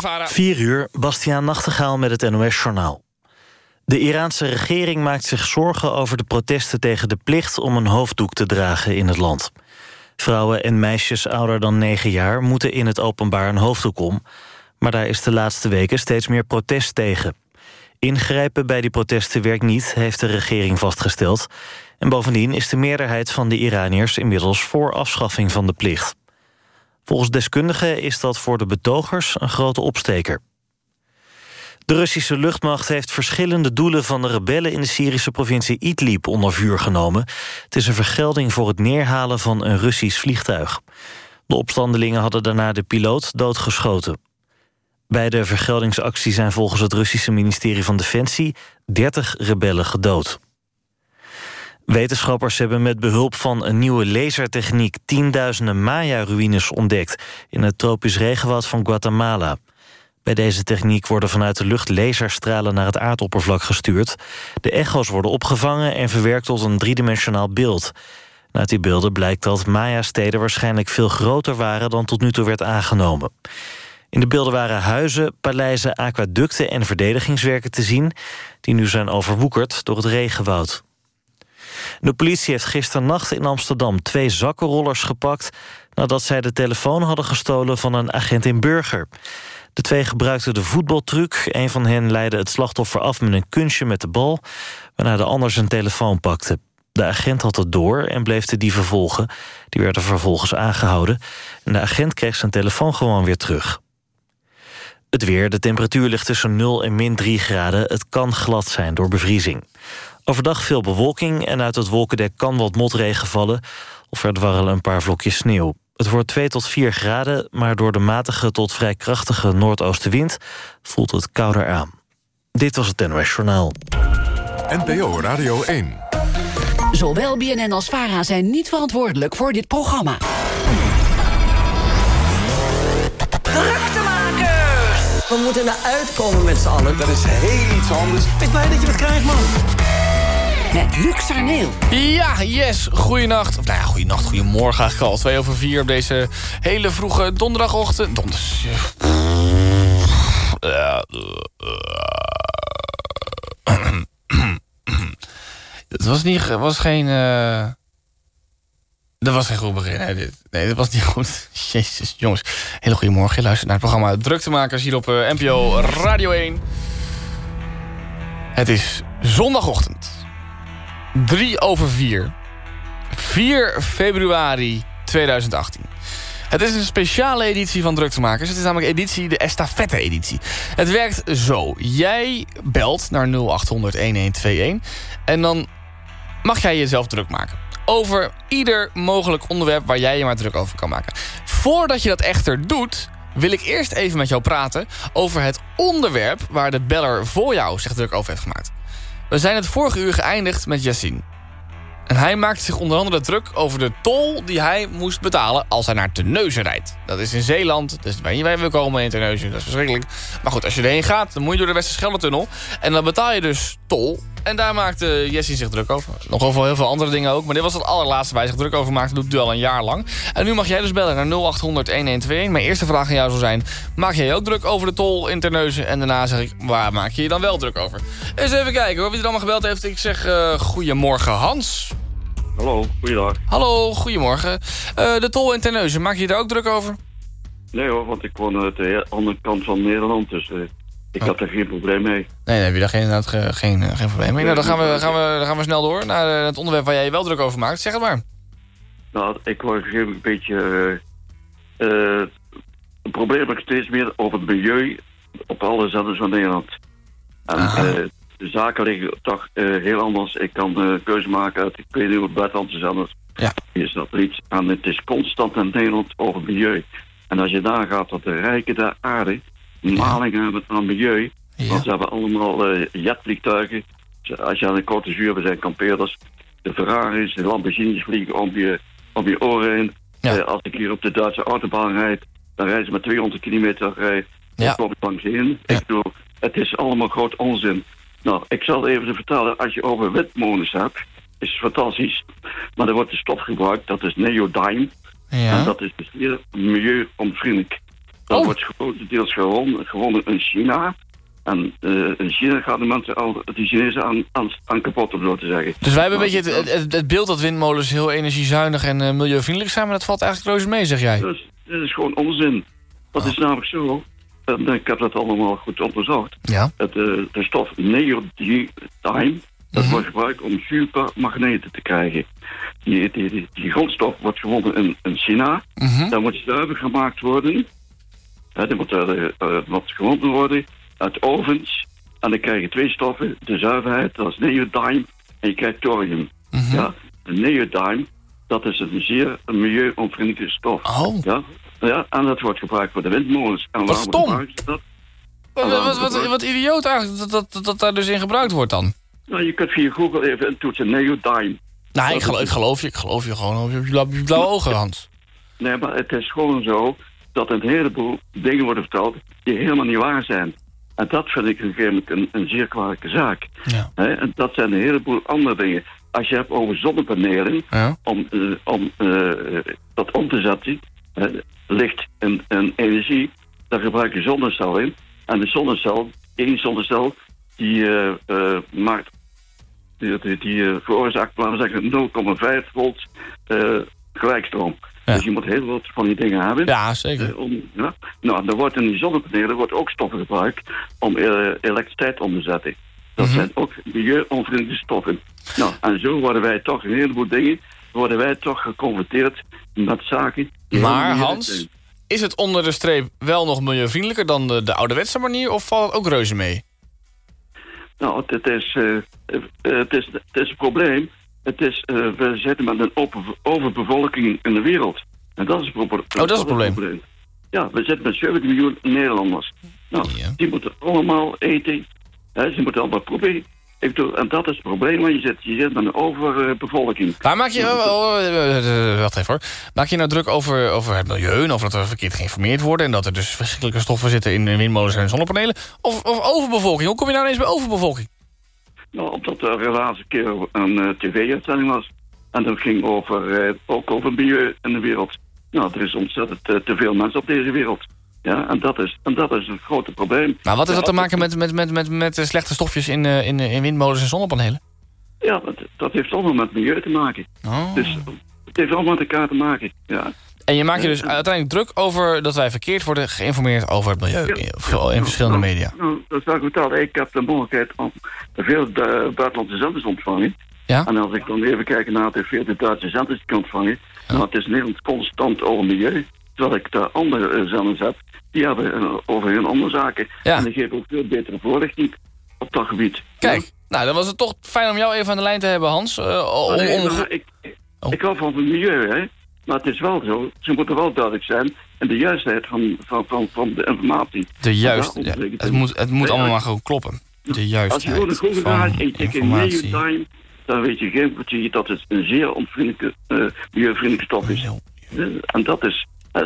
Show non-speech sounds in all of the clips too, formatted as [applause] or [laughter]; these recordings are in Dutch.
de VARA. 4 uur, Bastiaan Nachtegaal met het NOS-journaal. De Iraanse regering maakt zich zorgen over de protesten tegen de plicht... om een hoofddoek te dragen in het land. Vrouwen en meisjes ouder dan 9 jaar moeten in het openbaar een hoofddoek om... maar daar is de laatste weken steeds meer protest tegen. Ingrijpen bij die protesten werkt niet, heeft de regering vastgesteld. En bovendien is de meerderheid van de Iraniërs... inmiddels voor afschaffing van de plicht. Volgens deskundigen is dat voor de betogers een grote opsteker. De Russische luchtmacht heeft verschillende doelen van de rebellen... in de Syrische provincie Idlib onder vuur genomen. Het is een vergelding voor het neerhalen van een Russisch vliegtuig. De opstandelingen hadden daarna de piloot doodgeschoten. Bij de vergeldingsactie zijn volgens het Russische ministerie van Defensie... 30 rebellen gedood. Wetenschappers hebben met behulp van een nieuwe lasertechniek... tienduizenden Maya-ruïnes ontdekt... in het tropisch regenwoud van Guatemala. Bij deze techniek worden vanuit de lucht laserstralen... naar het aardoppervlak gestuurd. De echo's worden opgevangen en verwerkt tot een driedimensionaal beeld. Uit die beelden blijkt dat Maya-steden waarschijnlijk veel groter waren... dan tot nu toe werd aangenomen. In de beelden waren huizen, paleizen, aquaducten en verdedigingswerken te zien... die nu zijn overwoekerd door het regenwoud. De politie heeft gisternacht in Amsterdam twee zakkenrollers gepakt... nadat zij de telefoon hadden gestolen van een agent in Burger. De twee gebruikten de voetbaltruc. Een van hen leidde het slachtoffer af met een kunstje met de bal... waarna de ander zijn telefoon pakte. De agent had het door en bleef de dieven volgen. Die werden vervolgens aangehouden. En de agent kreeg zijn telefoon gewoon weer terug. Het weer, de temperatuur ligt tussen 0 en min 3 graden. Het kan glad zijn door bevriezing. Overdag veel bewolking en uit het wolkendek kan wat motregen vallen... of er dwarrelen een paar vlokjes sneeuw. Het wordt 2 tot 4 graden, maar door de matige tot vrij krachtige noordoostenwind... voelt het kouder aan. Dit was het NOS Journaal. NPO Radio 1. Zowel BNN als VARA zijn niet verantwoordelijk voor dit programma. Druktemakers! We moeten eruit komen met z'n allen. Dat is heel iets anders. Ik blij dat je het krijgt, man. Met Sarneel. Ja, yes. Goeienacht. Of nou ja, goeienacht, goeiemorgen eigenlijk al. Twee over vier op deze hele vroege donderdagochtend. Donders... [clears throat] Het was niet... was geen... Uh... Dat was geen goed begin. Nee, dit. nee, dat was niet [laughs] goed. Jezus, jongens. Hele goede morgen. Je luistert naar het programma Druktemakers hier op NPO Radio 1. Het is zondagochtend. 3 over 4. 4 februari 2018. Het is een speciale editie van Druktemakers. Het is namelijk editie, de estafette-editie. Het werkt zo. Jij belt naar 0800-1121 en dan mag jij jezelf druk maken. Over ieder mogelijk onderwerp waar jij je maar druk over kan maken. Voordat je dat echter doet, wil ik eerst even met jou praten... over het onderwerp waar de beller voor jou zich druk over heeft gemaakt. We zijn het vorige uur geëindigd met Yassine. En hij maakte zich onder andere druk over de tol die hij moest betalen als hij naar Terneuzen rijdt. Dat is in Zeeland, dus waar wij wil komen in Terneuzen, dat is verschrikkelijk. Maar goed, als je erheen gaat, dan moet je door de Westerschelde-tunnel. En dan betaal je dus tol. En daar maakte Jessie zich druk over. Nog over heel veel andere dingen ook. Maar dit was het allerlaatste waar hij zich druk over maakte. Dat doet hij al een jaar lang. En nu mag jij dus bellen naar 0800-1121. Mijn eerste vraag aan jou zal zijn... Maak jij ook druk over de tol in Terneuzen? En daarna zeg ik, waar maak je je dan wel druk over? Eens even kijken hoor, wie er allemaal gebeld heeft. Ik zeg, uh, goedemorgen Hans. Hallo, goeiedag. Hallo, goedemorgen. Uh, de tol in Terneuzen, maak je je daar ook druk over? Nee hoor, want ik woon aan de andere kant van Nederland, dus uh, ik had er geen probleem mee. Nee, nee heb je daar geen, geen, geen, geen probleem mee. nou, dan gaan, we, gaan, we, dan gaan we snel door naar het onderwerp waar jij je wel druk over maakt. Zeg het maar. Nou, ik word een beetje... Uh, uh, het probleem ik steeds meer over het milieu op alle zenders van Nederland. En de zaken liggen toch uh, heel anders. Ik kan keuze maken uit, ik weet niet hoe het buitenland is anders. Ja. Is dat iets aan, het is constant in Nederland over milieu. En als je daar gaat dat de rijken der aarde maling ja. hebben aan milieu. Want ze hebben allemaal uh, jetvliegtuigen. Als je aan de korte zuur zijn kampeerders. De Ferraris, de Lamborghinis vliegen om je, om je oren heen. Ja. als ik hier op de Duitse autobaan rijd, dan rijden ze met 200 kilometer rij. Ja. kom ik langs in. Ik bedoel, het is allemaal groot onzin. Nou, ik zal even vertellen, als je over windmolens hebt, is het fantastisch. Maar er wordt een stof gebruikt, dat is neodyne. Ja. En dat is dus zeer milieuonvriendelijk. Dat Oh. wordt grotendeels gewonnen, gewonnen in China. En eh, in China gaan de mensen al, de Chinezen aan, aan, aan kapot, om zo te zeggen. Dus wij hebben een beetje het, het, het beeld dat windmolens heel energiezuinig en eh, milieuvriendelijk zijn... maar dat valt eigenlijk reuze mee, zeg jij. Dus dit is gewoon onzin. Dat Oh. is namelijk zo. En ik heb dat allemaal goed onderzocht. Ja. Het, eh, de stof neodymium, dat Mhm. wordt gebruikt om supermagneten te krijgen. Die, die, die, die grondstof wordt gewonnen in, in China. Mhm. Daar moet zuiver gemaakt worden. Hè, die moet, eh, eh, wat gewonnen worden uit ovens. En dan krijg je twee stoffen. De zuiverheid, dat is neodymium. En je krijgt thorium. Mhm. Ja, een neodymium, dat is een zeer milieuonvriendelijke stof. Oh, Ja, ja, en dat wordt gebruikt voor de windmolens. En Wat stom. dat? wat, wat, wat, wat idioot eigenlijk dat, dat, dat, dat daar dus in gebruikt wordt dan. Nou, je kunt via Google even intoetsen neodymium. Nou, ik, Dat gelo- is- ik geloof je, ik geloof je gewoon op je blauwe ogen, Hans. Nee, maar het is gewoon zo dat een heleboel dingen worden verteld die helemaal niet waar zijn. En dat vind ik een een, een zeer kwalijke zaak. Ja. En dat zijn een heleboel andere dingen. Als je hebt over zonnepanelen, Ja. om, eh, om eh, dat om te zetten, licht en, en energie, daar gebruik je zonnecel in. En de zonnecel, één zonnecel, die eh, maakt, die, die, die veroorzaakt, laten we zeggen, 0,5 volt gelijkstroom. Ja. Dus je moet heel wat van die dingen hebben. Ja, zeker. Eh, om, ja. Nou, er wordt in die zonnepanelen wordt ook stoffen gebruikt om eh, elektriciteit om te zetten. Dat Mhm. zijn ook milieu-onvriendelijke stoffen. Nou, en zo worden wij toch een heleboel dingen, worden wij toch geconfronteerd met zaken. Maar Hans, is het onder de streep wel nog milieuvriendelijker dan de, de ouderwetse manier... of valt het ook reuze mee? Nou, het, is, eh, het, is, het is een probleem. Het is, eh, we zitten met een open, overbevolking in de wereld. En dat is proble- Oh, dat is een probleem. Ja, we zitten met 70 miljoen Nederlanders. Nou, Ja. die moeten allemaal eten. Hè, ze moeten allemaal bedoel, en dat is het probleem, want je zit, je zit met een overbevolking. Maar maak je... oh, oh, eh, wacht even hoor. Maak je nou druk over, over het milieu... en of dat we verkeerd geïnformeerd worden... en dat er dus verschrikkelijke stoffen zitten in windmolens en zonnepanelen? Of, of overbevolking? Hoe kom je nou ineens bij overbevolking? Nou, omdat er de laatste keer een eh, tv-uitzending was. En dat ging over, eh, ook over milieu in de wereld. Nou, er is ontzettend eh, te veel mensen op deze wereld. Ja, en dat is, en dat is een grote probleem. Maar wat Ja, dat te maken met, met, met, met, met slechte stofjes in, in, in windmolens en zonnepanelen? Ja, dat, dat heeft allemaal met milieu te maken. Oh. Dus het heeft allemaal met elkaar te maken. Ja. En je maakt je dus uiteindelijk druk over dat wij verkeerd worden geïnformeerd over het milieu in, verschillende media. Nou, dat zou ik vertellen. Ik heb de mogelijkheid om veel eh, buitenlandse zenders te ontvangen. Ja? En als ik dan even kijk naar de 40 Duitse zenders die ik kan ontvangen. Nou, het is Nederland constant over milieu. Terwijl ik de andere eh, zenders heb. Die hebben eh, over heel andere zaken. Ja. En die geven ook veel betere voorlichting op dat gebied. Kijk, nou dan was het toch fijn om jou even aan de lijn te hebben, Hans. Om, Ja. Nee, ik, Oh. ik hou van het milieu, hè. Maar het is wel zo. Ze moeten wel duidelijk zijn. En de juistheid van, van, van, van de informatie. de juist, Ja, het moet, het moet allemaal maar gewoon kloppen. De Als je juistheid gewoon een Google gaat en je tikt in. Neotime, dan weet je geen kwartier dat het een zeer onvriendelijke, eh milieuvriendelijke stof is. En dat is, eh,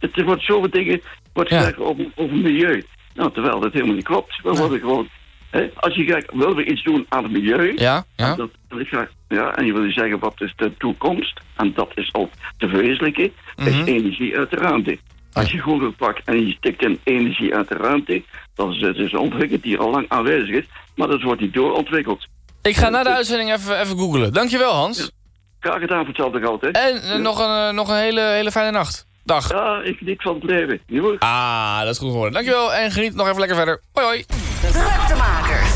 het, wordt zoveel dingen wordt gezegd over, over milieu. Nou, terwijl dat helemaal niet klopt. We worden gewoon, als je kijkt, willen we iets doen aan het milieu? Ja, ja. Dat, wil ik graag- ja, en je wil zeggen, wat is de toekomst? En dat is al te verwezenlijken, Mhm. is energie uit de ruimte. Als je Google pakt en je stikt in energie uit de ruimte, dan is het dus een ontwikkeling die al lang aanwezig is, maar dat wordt niet doorontwikkeld. Ik ga na de uitzending even, even googlen. Dankjewel, Hans. Graag gedaan voor hetzelfde geld, hè? En eh, nog, een, eh, nog een hele, hele fijne nacht. Dag. Ja, ik geniet van het leven. Ah, dat is goed geworden. Dankjewel en geniet nog even lekker verder. Hoi hoi. Druktemakers.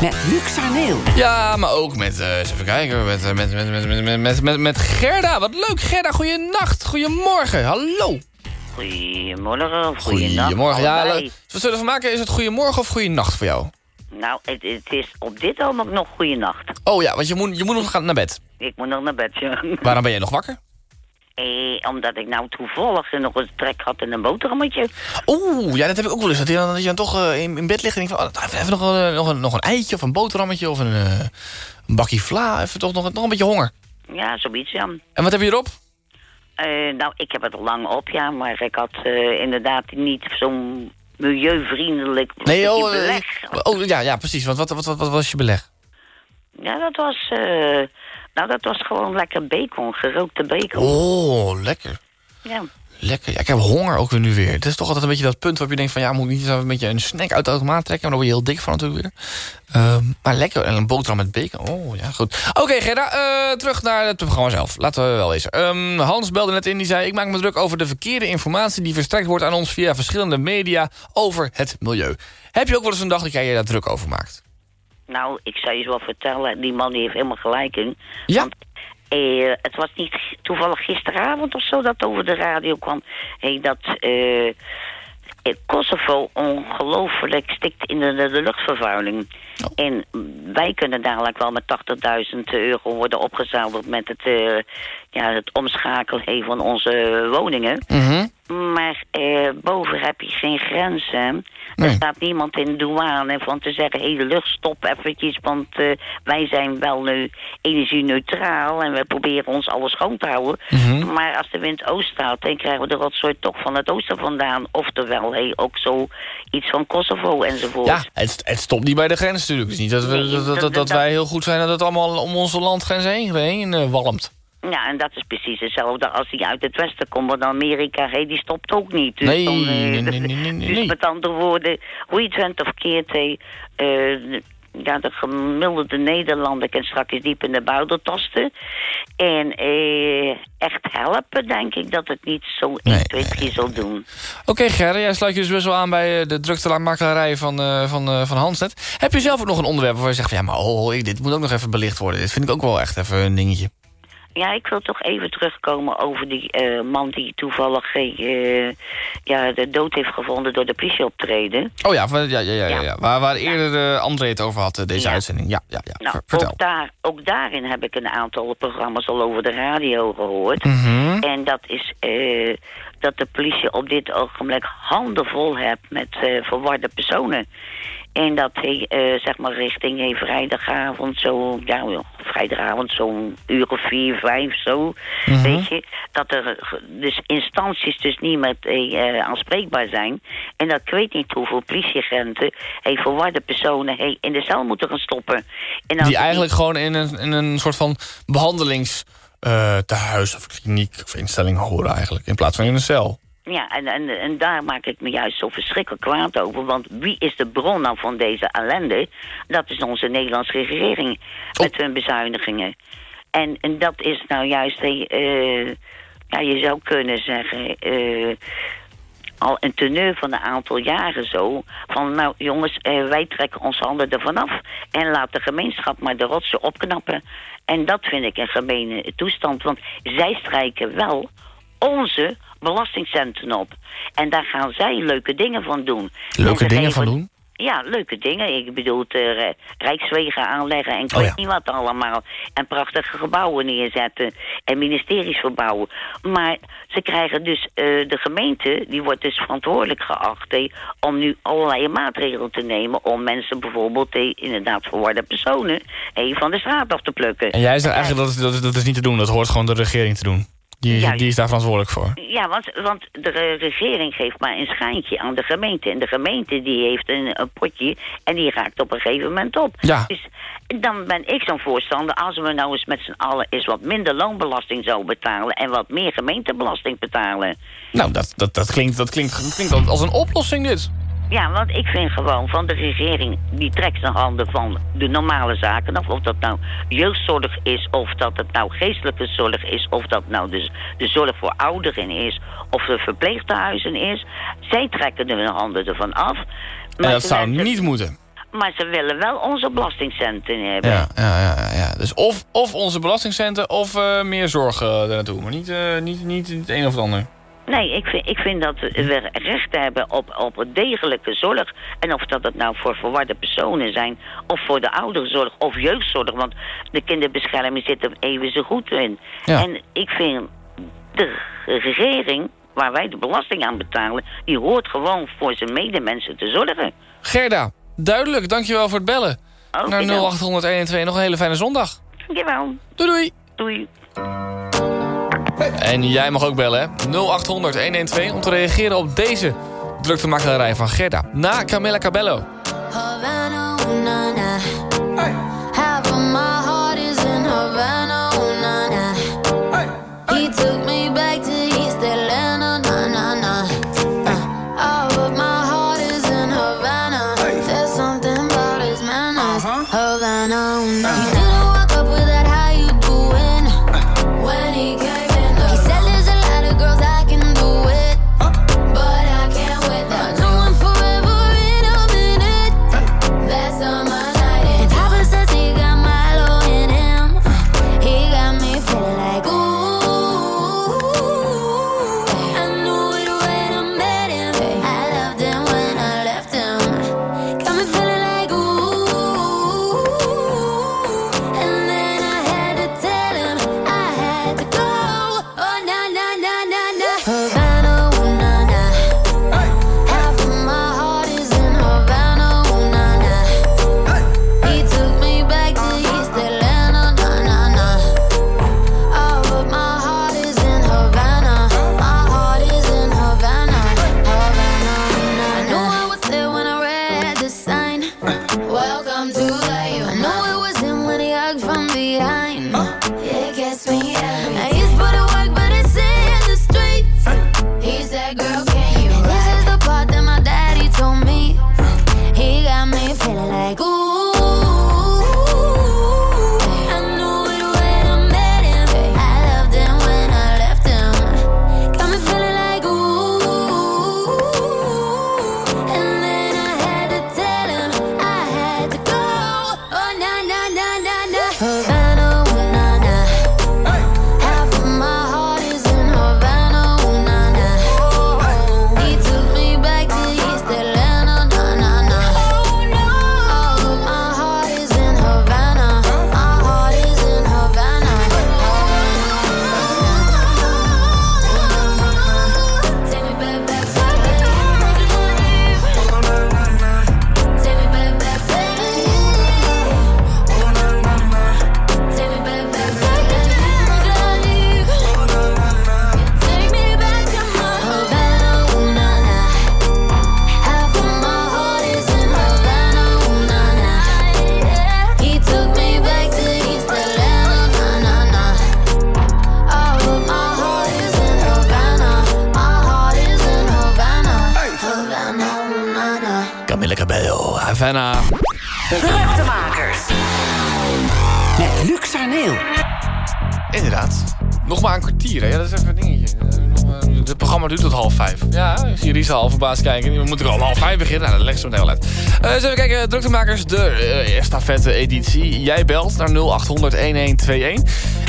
Met Luc Sarneel. Ja, maar ook met, eh, eens even kijken, met, eh, met, met, met, met, met, met, met, met Gerda. Wat leuk, Gerda. Goeienacht. Goedemorgen. Hallo. Goedemorgen of goeienacht. Goedemorgen. Ja. Wat zullen we van maken? Is het goedemorgen of goeienacht voor jou? Nou, het, het is op dit ogenblik nog goeienacht. Oh ja, want je moet, je moet nog gaan naar bed. Ik moet nog naar bed, ja. Waarom ben jij nog wakker? Eh, omdat ik nou toevallig nog een trek had in een boterhammetje. Oeh, ja, dat heb ik ook wel eens. Dat je dan, dat je dan toch eh, in, in bed ligt en denkt van... Oh, even, nog, een, nog, een, nog een eitje of een boterhammetje of een, eh, een bakje vla. Even toch nog, nog een beetje honger. Ja, zoiets, ja. En wat heb je erop? Eh, nou, ik heb het al lang op, ja. Maar ik had eh, inderdaad niet zo'n milieuvriendelijk Nee, oh, eh, beleg. oh ja, ja, precies. Want wat, wat, wat, wat was je beleg? Ja, dat was... eh, nou, dat was gewoon lekker bacon, gerookte bacon. Oh, lekker. Ja. Lekker. Ja, ik heb honger ook weer nu weer. Het is toch altijd een beetje dat punt waarop je denkt van... ja, moet ik niet zo een beetje een snack uit de automaat trekken? Maar dan word je heel dik van natuurlijk weer. Ehm, maar lekker. En een boterham met bacon. Oh, ja, goed. Oké, Gerda. eh, terug naar het programma zelf. Laten we wel lezen. Ehm, Hans belde net in. Die zei... Ik maak me druk over de verkeerde informatie... die verstrekt wordt aan ons via verschillende media... over het milieu. Heb je ook wel eens een dag dat jij je daar druk over maakt? Nou, ik zou je wel vertellen, die man die heeft helemaal gelijk in. Ja. Want eh, het was niet toevallig gisteravond of zo dat over de radio kwam. Hey, dat eh, Kosovo ongelooflijk stikt in de, de luchtvervuiling. En wij kunnen dadelijk wel met 80.000 euro worden opgezadeld met het, eh, ja, het omschakelen van onze woningen. Mhm. Maar eh, boven heb je geen grenzen. Nee. Er staat niemand in de douane van te zeggen... hé, de lucht stop eventjes, want eh, wij zijn wel nu energie-neutraal... en we proberen ons alles schoon te houden. Mhm. Maar als de wind oost staat, dan krijgen we de rotzooi toch van het oosten vandaan. Oftewel, hé, ook zo iets van Kosovo enzovoort. Ja, het, het stopt niet bij de grens natuurlijk. Het is niet dat, we, Nee, dat, dat, wij heel goed zijn... dat het allemaal om onze landgrens heen, heen eh, walmt. Ja, en dat is precies hetzelfde als die uit het westen komt. Want Amerika, hé, die stopt ook niet. Dus Nee, dan, eh, nee, nee, nee, nee, nee. Dus met andere woorden, hoe je het went of keert, hé, eh, ja, de gemiddelde Nederlander kan straks diep in de buidel tasten. En eh, echt helpen, denk ik, dat het niet zo 1, Nee, 2, 3 zal doen. Oké, Gerda, jij sluit je dus best wel aan bij eh, de druktemakelarij van, eh van, van Hansnet. Heb je zelf ook nog een onderwerp waar je zegt van... ja, maar oh, dit moet ook nog even belicht worden. Dit vind ik ook wel echt even een dingetje. Ja, ik wil toch even terugkomen over die eh, man die toevallig eh, ja, de dood heeft gevonden door de politieoptreden. Oh ja, waar- ja, ja, ja, ja, Ja. ja. Waar, waar eerder eh, André het over had, deze Ja. uitzending. Ja, ja, ja. Nou, Ver- vertel. ook, daar, ook daarin heb ik een aantal programma's al over de radio gehoord. Mhm. En dat is dat de politie op dit ogenblik handenvol heeft met verwarde personen. En dat hij, eh, zeg maar, richting hey, vrijdagavond, zo, ja, vrijdagavond, zo'n uur of vier, vijf, zo, Mhm. weet je, dat er dus instanties dus niet meer eh, eh, aanspreekbaar zijn. En dat ik weet niet hoeveel politieagenten, hey, verwarde personen, hey, in de cel moeten gaan stoppen. En Die eigenlijk gewoon in een, in een soort van behandelings... eh tehuis of kliniek of instelling horen eigenlijk. In plaats van in een cel. Ja, en, en, en daar maak ik me juist zo verschrikkelijk kwaad over. Want wie is de bron nou van deze ellende? Dat is onze Nederlandse regering met hun bezuinigingen. En, en dat is nou juist, eh, ja, je zou kunnen zeggen... eh, al een teneur van een aantal jaren zo. Van nou jongens, eh, wij trekken onze handen ervan af. En laat de gemeenschap maar de rotsen opknappen. En dat vind ik een gemene toestand. Want zij strijken wel onze belastingcenten op. En daar gaan zij leuke dingen van doen. En Leuke dingen geven- van doen? Ja, leuke dingen. Ik bedoel, eh, rijkswegen aanleggen en ik Oh, weet ja. niet wat allemaal. En prachtige gebouwen neerzetten en ministeries verbouwen. Maar ze krijgen dus, eh, de gemeente, die wordt dus verantwoordelijk geacht... eh, om nu allerlei maatregelen te nemen... om mensen bijvoorbeeld, eh, inderdaad verwarde personen... eh, van de straat af te plukken. En jij zegt eigenlijk dat, dat is niet te doen. Dat hoort gewoon de regering te doen. Die, Juist. die is daar verantwoordelijk voor. Ja, want, want de re- regering geeft maar een schijntje aan de gemeente. En de gemeente die heeft een, een potje en die raakt op een gegeven moment op. Ja. Dus dan ben ik zo'n voorstander... als we nou eens met z'n allen eens wat minder loonbelasting zouden betalen... en wat meer gemeentebelasting betalen. Nou, dat, dat, dat, klinkt, dat klinkt, klinkt als een oplossing dit. Ja, want ik vind gewoon van de regering... die trekt zijn handen van de normale zaken af. Of dat nou jeugdzorg is, of dat het nou geestelijke zorg is... of dat nou de, de zorg voor ouderen is, of de verpleeghuizen is. Zij trekken hun handen ervan af. En Maar dat zou niet moeten. Maar ze willen wel onze belastingcenten hebben. Ja, ja, ja, ja. Dus of, of onze belastingcenten of eh, meer zorg eh, daar naartoe. Maar niet, eh, niet, niet het een of het ander. Nee, ik vind, ik vind dat we recht hebben op, op degelijke zorg. En of dat het nou voor verwarde personen zijn... of voor de ouderenzorg of jeugdzorg. Want de kinderbescherming zit er even zo goed in. Ja. En ik vind de regering, waar wij de belasting aan betalen... die hoort gewoon voor zijn medemensen te zorgen. Gerda, duidelijk. Dankjewel voor het bellen. Oké Naar dan. 0800 112. Nog een hele fijne zondag. Dankjewel. Doei doei. Doei. En jij mag ook bellen, hè? 0800 112 om te reageren op deze druktemakelarij van Gerda. Na Camilla Cabello. Kijken. We moeten er om half vijf beginnen. Nou, dat legt zo meteen wel uit. Eh eens even kijken. Druktemakers, de eh estafette editie. Jij belt naar 0800-1121.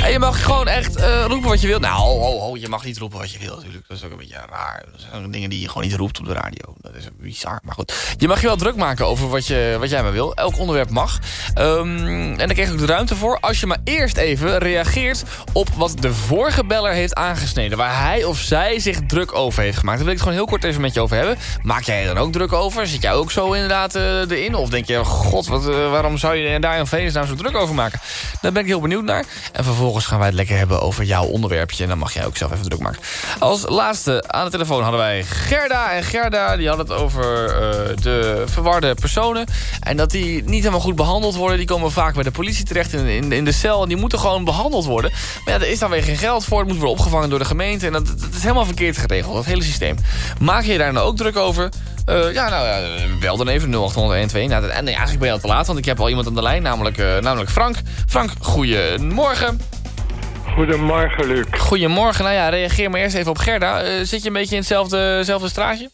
En je mag gewoon echt eh, roepen wat je wilt. Nou, ho, ho, je mag niet roepen wat je wilt natuurlijk. Dat is ook een beetje raar. Dat zijn dingen die je gewoon niet roept op de radio. Dat is bizar. Goed, je mag je wel druk maken over wat, je, wat jij maar wil. Elk onderwerp mag. Ehm, en daar krijg je ook de ruimte voor. Als je maar eerst even reageert op wat de vorige beller heeft aangesneden. Waar hij of zij zich druk over heeft gemaakt. Daar wil ik het gewoon heel kort even met je over hebben. Maak jij er dan ook druk over? Zit jij ook zo inderdaad eh, erin? Of denk je, god, wat, eh, waarom zou je daar in vredesnaam zo druk over maken? Daar ben ik heel benieuwd naar. En vervolgens gaan wij het lekker hebben over jouw onderwerpje. En dan mag jij ook zelf even druk maken. Als laatste aan de telefoon hadden wij Gerda. En Gerda die had het over de verwarde personen. En dat die niet helemaal goed behandeld worden. Die komen vaak bij de politie terecht in, in, in de cel. En die moeten gewoon behandeld worden. Maar ja, er is dan weer geen geld voor. Het moet worden opgevangen door de gemeente. En dat, dat is helemaal verkeerd geregeld, dat hele systeem. Maak je je daar nou ook druk over? Eh, ja, nou ja, bel dan even 0800 Nou, en nee, eigenlijk ben je al te laat, want ik heb al iemand aan de lijn, namelijk, eh, namelijk Frank. Frank, goedemorgen. Goedemorgen, Luc. Goedemorgen. Nou ja, reageer maar eerst even op Gerda. Eh, zit je een beetje in hetzelfde, hetzelfde straatje?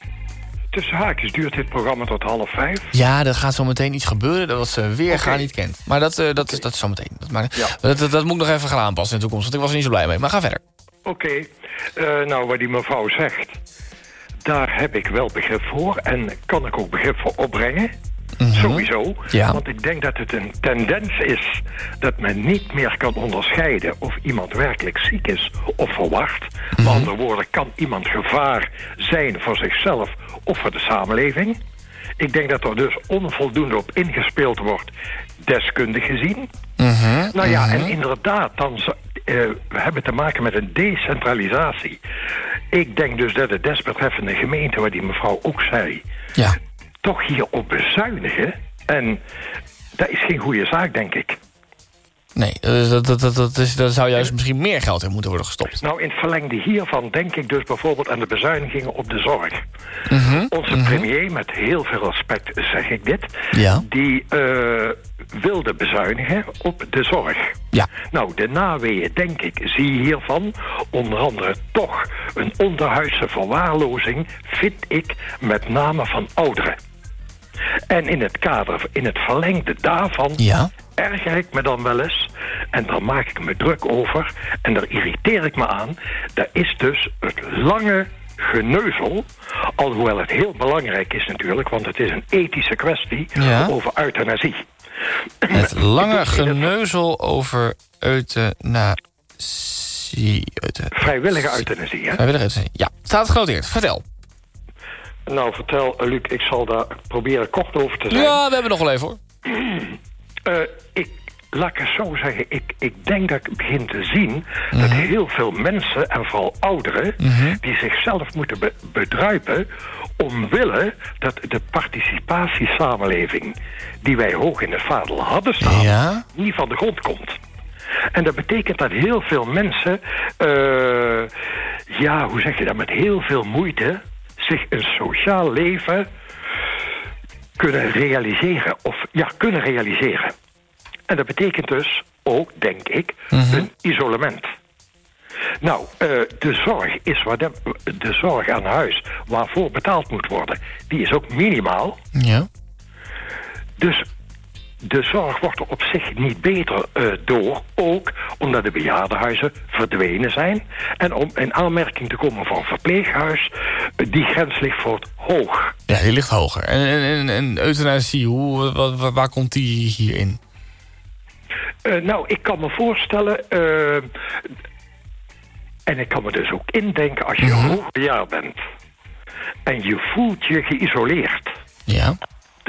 Tussen haakjes duurt dit programma tot half vijf. Ja, er gaat zo meteen iets gebeuren dat ze weer Oké. gaan niet kent. Maar dat, eh, dat, is, dat is zo meteen. Dat, Ja. dat, dat, dat moet ik nog even gaan aanpassen in de toekomst, want ik was er niet zo blij mee. Maar ga verder. Oké, eh, nou wat die mevrouw zegt, daar heb ik wel begrip voor en kan ik ook begrip voor opbrengen. Sowieso, Mhm. Ja. want ik denk dat het een tendens is dat men niet meer kan onderscheiden of iemand werkelijk ziek is of verward. Mhm. Met andere woorden, kan iemand gevaar zijn voor zichzelf of voor de samenleving. Ik denk dat er dus onvoldoende op ingespeeld wordt, deskundig gezien. Mhm, Nou ja, en inderdaad, dan, eh, we hebben te maken met een decentralisatie. Ik denk dus dat de desbetreffende gemeente, waar die mevrouw ook zei... Ja. Toch hierop bezuinigen. En dat is geen goede zaak, denk ik. Nee, dus dat, dat, dat, dat, is, daar zou juist misschien meer geld in moeten worden gestopt. Nou, in het verlengde hiervan denk ik dus bijvoorbeeld aan de bezuinigingen op de zorg. Mhm, Onze premier, met heel veel respect zeg ik dit... Ja. die eh, wilde bezuinigen op de zorg. Ja. Nou, de naweeën, denk ik, zie je hiervan. Onder andere toch een onderhuidse verwaarlozing... vind ik met name van ouderen. En in het kader, in het verlengde daarvan... Ja. erger ik me dan wel eens... en daar maak ik me druk over... en daar irriteer ik me aan... dat is dus het lange geneuzel... alhoewel het heel belangrijk is natuurlijk... want het is een ethische kwestie Ja. over euthanasie. Het [clears throat] lange geneuzel over euthanasie. Eutha- Vrijwillige euthanasie, hè? Vrijwillige euthanasie. Ja, staat genoteerd. Vertel. Nou, vertel, Luc, ik zal daar proberen kort over te zijn. Ja, we hebben nog wel even hoor. [clears throat] Eh, ik, laat ik het zo zeggen, ik, ik denk dat ik begin te zien... dat Mhm. heel veel mensen, en vooral ouderen... die zichzelf moeten be- bedruipen... omwille dat de participatiesamenleving... die wij hoog in het vaandel hadden staan... Ja. niet van de grond komt. En dat betekent dat heel veel mensen... eh, ja, hoe zeg je dat, met heel veel moeite... zich een sociaal leven kunnen realiseren. Of ja, kunnen realiseren. En dat betekent dus ook, denk ik, een isolement. Nou, eh, de zorg is wat de, de zorg aan huis waarvoor betaald moet worden, die is ook minimaal. Ja. Dus de zorg wordt er op zich niet beter eh, door, ook omdat de bejaardenhuizen verdwenen zijn. En om in aanmerking te komen voor een verpleeghuis, eh, die grens ligt voor het hoog. Ja, die ligt hoger. En, en, euthanasie, hoe, wat- waar komt die hierin? Eh, nou, ik kan me voorstellen... en ik kan me dus ook indenken als je Mhm. hoogbejaard bent... en je voelt je geïsoleerd... Ja.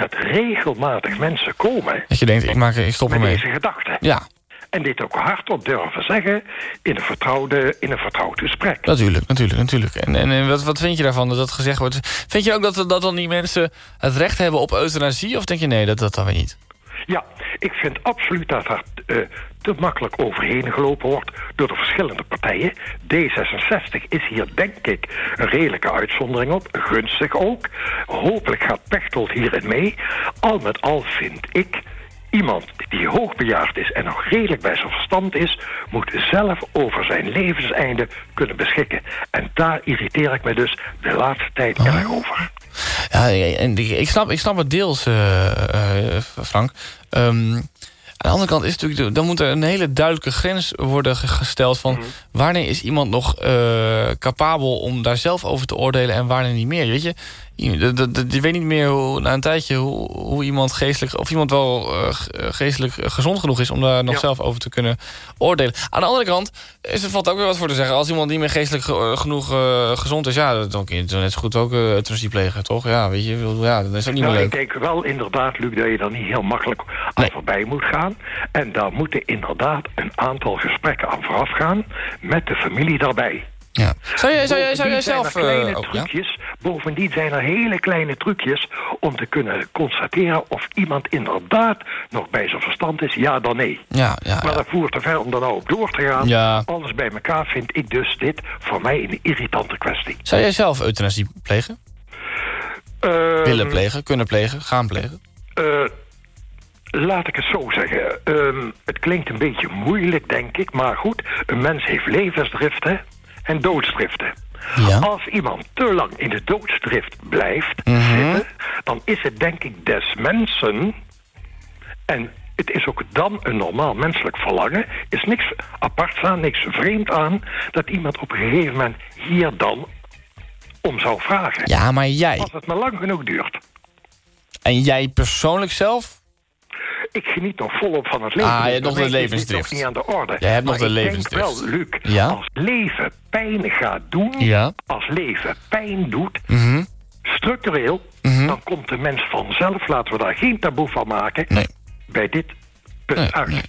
Dat regelmatig mensen komen Dat je denkt, ik, maak, ik stop met ermee. deze gedachten. Ja, En dit ook hardop durven zeggen in een, vertrouwde, in een vertrouwd gesprek. natuurlijk, natuurlijk, natuurlijk. En, en, en wat, wat vind je daarvan dat dat gezegd wordt? Vind je ook dat, dat dan die mensen het recht hebben op euthanasie? Of denk je nee, dat, dat dan weer niet? Ja, ik vind absoluut dat er eh, te makkelijk overheen gelopen wordt door de verschillende partijen. D66 is hier denk ik een redelijke uitzondering op, gunstig ook. Hopelijk gaat Pechtold hierin mee. Al met al vind ik Iemand die hoogbejaard is en nog redelijk bij zijn verstand is... moet zelf over zijn levenseinde kunnen beschikken. En daar irriteer ik me dus de laatste tijd Oh. erg over. Ja, en ik, ik, snap, ik snap het deels, eh, eh, Frank. Ehm, aan de andere kant is natuurlijk... dan moet er een hele duidelijke grens worden ge- gesteld... van Mhm. wanneer is iemand nog eh, capabel om daar zelf over te oordelen... en wanneer niet meer, weet je? Je, weet niet meer hoe, na een tijdje hoe, hoe iemand geestelijk... of iemand wel eh, ge- geestelijk gezond genoeg is... om daar nog Ja. zelf over te kunnen oordelen. Aan de andere kant is er valt ook weer wat voor te zeggen. Als iemand niet meer geestelijk ge- eh, genoeg eh, gezond is... ja, dan kun je het net zo goed ook uh, euthanasie plegen, toch? Ja, weet je, ik ja, dat is ook niet Nou, meer ik leuk. denk wel inderdaad, Luc, dat je daar niet heel makkelijk aan Nee. voorbij moet gaan. En daar moeten inderdaad een aantal gesprekken aan vooraf gaan... met de familie daarbij. Ja. Zou jij, zou jij, zou jij Bovendien zijn zelf... er kleine eh, ook, ja? trucjes, Bovendien zijn er hele kleine trucjes om te kunnen constateren... of iemand inderdaad nog bij zijn verstand is, ja dan nee. Ja, ja, Maar ja. dat voert te ver om daar nou op door te gaan. Ja. Alles bij elkaar vind ik dus dit voor mij een irritante kwestie. Zou jij zelf euthanasie plegen? Ehm, Willen plegen, kunnen plegen, gaan plegen? Eh, laat ik het zo zeggen. Ehm, het klinkt een beetje moeilijk, denk ik. Maar goed, een mens heeft levensdriften en doodsdriften. Ja. Als iemand te lang in de doodsdrift blijft Mhm. zitten... dan is het denk ik des mensen... en het is ook dan een normaal menselijk verlangen... is niks apart aan, niks vreemd aan... dat iemand op een gegeven moment hier dan om zou vragen. Ja, maar jij. Als het maar lang genoeg duurt. En jij persoonlijk zelf? Ik geniet nog volop van het leven. Ah, je hebt nog de levensdrift. niet aan de orde. Jij hebt nog de levensdrift. wel, Luc, Ja? als leven pijn gaat doen... Ja. als leven pijn doet, Mhm. structureel... Mhm. dan komt de mens vanzelf, laten we daar geen taboe van maken... Nee. bij dit punt Nee, uit. nee.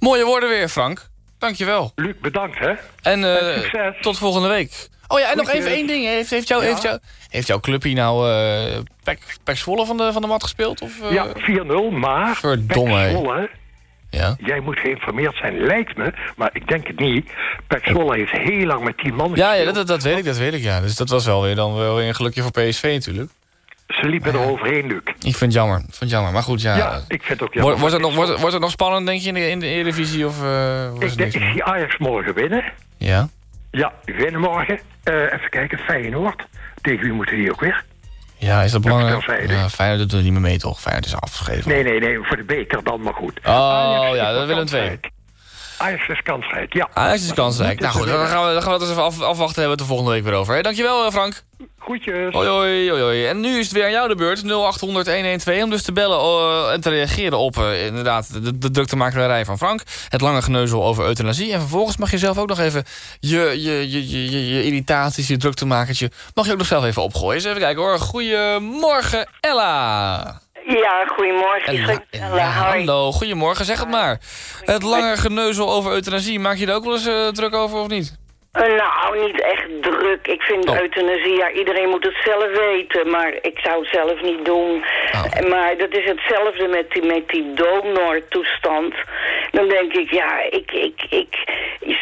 Mooie woorden weer, Frank. Dankjewel. Luc, bedankt, hè. En eh, En succes. tot volgende week. Oh ja, en nog even één ding. Heeft, heeft, jou, Ja? heeft, jou, heeft jouw clubje nou eh Pek, Pek Zwolle van de, van de mat gespeeld? Of, eh? Ja, 4-0, maar... Verdomme, Pek hé. Zwolle, ja. Jij moet geïnformeerd zijn, lijkt me, maar ik denk het niet. Pek Zwolle heeft heel lang met 10 man Ja, ja dat, dat weet ik, dat weet ik, ja. Dus dat was wel weer, dan wel weer een gelukje voor PSV natuurlijk. Ze liepen er overheen, Luc. Ik vind het jammer, vind het jammer. Maar goed, ja. Ja, ik vind het ook jammer. wordt, het nog, wordt, het- wordt het nog spannend, denk je, in de, in de Eredivisie? Of, eh Ik, denk, ik zie Ajax morgen winnen. Ja. Ja, winnen morgen. Eh, even kijken, Feyenoord. Tegen wie moeten die ook weer? ja, is dat belangrijk? Ja, Feyenoord doet er niet meer mee, toch? Feyenoord is afgeschreven. Nee, nee, nee, voor de beker dan maar goed. Oh, Ajax is ja, dat willen we twee. Ajax is kansrijk, ja. Ajax is kansrijk. Nou goed, dan winnen. gaan we, dan gaan we dat eens even af, afwachten. Hebben we het er volgende week weer over. Hè? Dankjewel, eh, Frank. Groetjes. Hoi, hoi, hoi, hoi. En nu is het weer aan jou de beurt. 0800-112 om dus te bellen eh, en te reageren op eh, inderdaad de, de druktemakerij van Frank. Het lange geneuzel over euthanasie. En vervolgens mag je zelf ook nog even je, je, je, je, je, je irritaties, je druktemakertje... mag je ook nog zelf even opgooien. Eens even kijken hoor. Goedemorgen, Ella. Ja, goedemorgen. Ella, Ella. Hallo, goedemorgen. Zeg het maar. Het lange geneuzel over euthanasie. Maak je er ook wel eens eh, druk over of niet? Eh, nou, niet echt druk. Ik vind Oh. euthanasie, ja, iedereen moet het zelf weten. Maar ik zou het zelf niet doen. Oh. Eh, Maar dat is hetzelfde met die, met die donortoestand. Dan denk ik, ja, ik, ik, ik...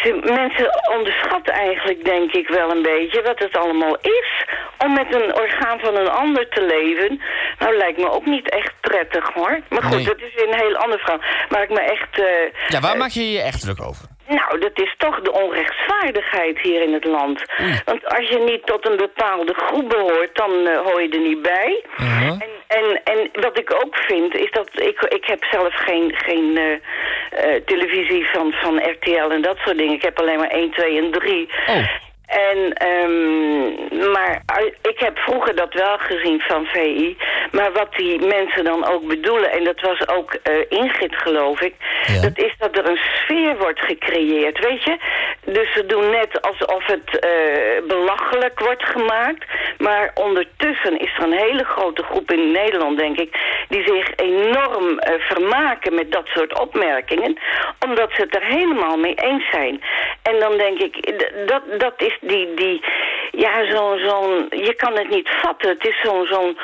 ze- mensen onderschatten eigenlijk, denk ik, wel een beetje wat het allemaal is. Om met een orgaan van een ander te leven. Nou, lijkt me ook niet echt prettig, hoor. Maar goed, Nee. dat is een heel ander verhaal. Waar ik me echt... eh, Ja, waar eh, maak je je echt druk over? nou, dat is toch de onrechtvaardigheid hier in het land. Want als je niet tot een bepaalde groep behoort, dan eh, hoor je er niet bij. Uh-huh. En, en, en wat ik ook vind, is dat ik, ik heb zelf geen, geen televisie van, van RTL en dat soort dingen. Ik heb alleen maar 1, 2 en 3. Oh. En, ehm, maar ik heb vroeger dat wel gezien van VI. Maar wat die mensen dan ook bedoelen, en dat was ook eh, Ingrid geloof ik... Ja. dat is dat er een sfeer wordt gecreëerd, weet je? Dus ze doen net alsof het eh, belachelijk wordt gemaakt. Maar ondertussen is er een hele grote groep in Nederland, denk ik... die zich enorm eh, vermaken met dat soort opmerkingen. Omdat ze het er helemaal mee eens zijn. En dan denk ik, dat, dat is die... die ja, zo'n... zo'n je kan het niet vatten. Het is zo'n... zo'n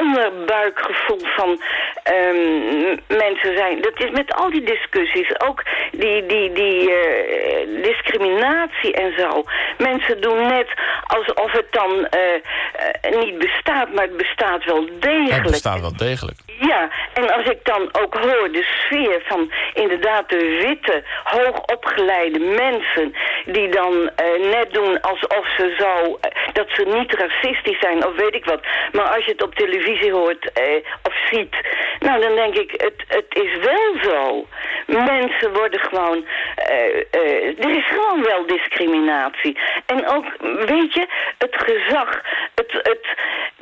onderbuikgevoel van ehm, mensen zijn... Dat is met al die discussies, ook die, die, die eh, discriminatie en zo. Mensen doen net alsof het dan eh, eh, niet bestaat, maar het bestaat wel degelijk. Het bestaat wel degelijk. Ja, en als ik dan ook hoor de sfeer van inderdaad de witte, hoogopgeleide mensen... die dan net doen alsof ze zo, dat ze niet racistisch zijn of weet ik wat. Maar als je het op televisie hoort eh, of ziet, nou dan denk ik, het, het is wel zo. Mensen worden gewoon, eh, eh, er is gewoon wel discriminatie. En ook, weet je, het gezag, het, het,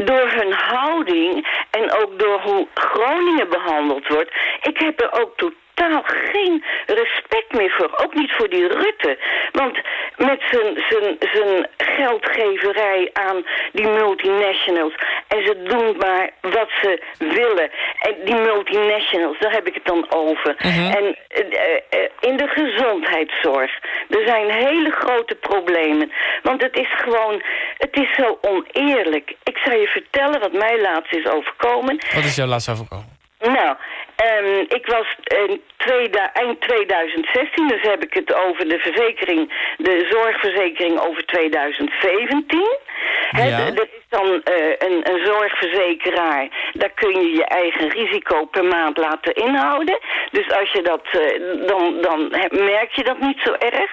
door hun houding en ook door hoe Groningen behandeld wordt. Ik heb er ook totaal geen respect meer voor. Ook niet voor die Rutte. Want met zijn, zijn, zijn geldgeverij aan die multinationals. En ze doen maar wat ze willen. En die multinationals, daar heb ik het dan over. En eh, eh, in de gezondheidszorg. Er zijn hele grote problemen. Want het is gewoon, het is zo oneerlijk. Ik zal je vertellen wat mij laatst is overkomen. Wat is jouw laatste overkomen? Nou, ehm, ik was in eind 2016, dus heb ik het over de verzekering, de zorgverzekering over 2017. Hè, Ja. d- Er is dan eh, een, een zorgverzekeraar, daar kun je je eigen risico per maand laten inhouden. Dus als je dat, eh, dan, dan he- merk je dat niet zo erg.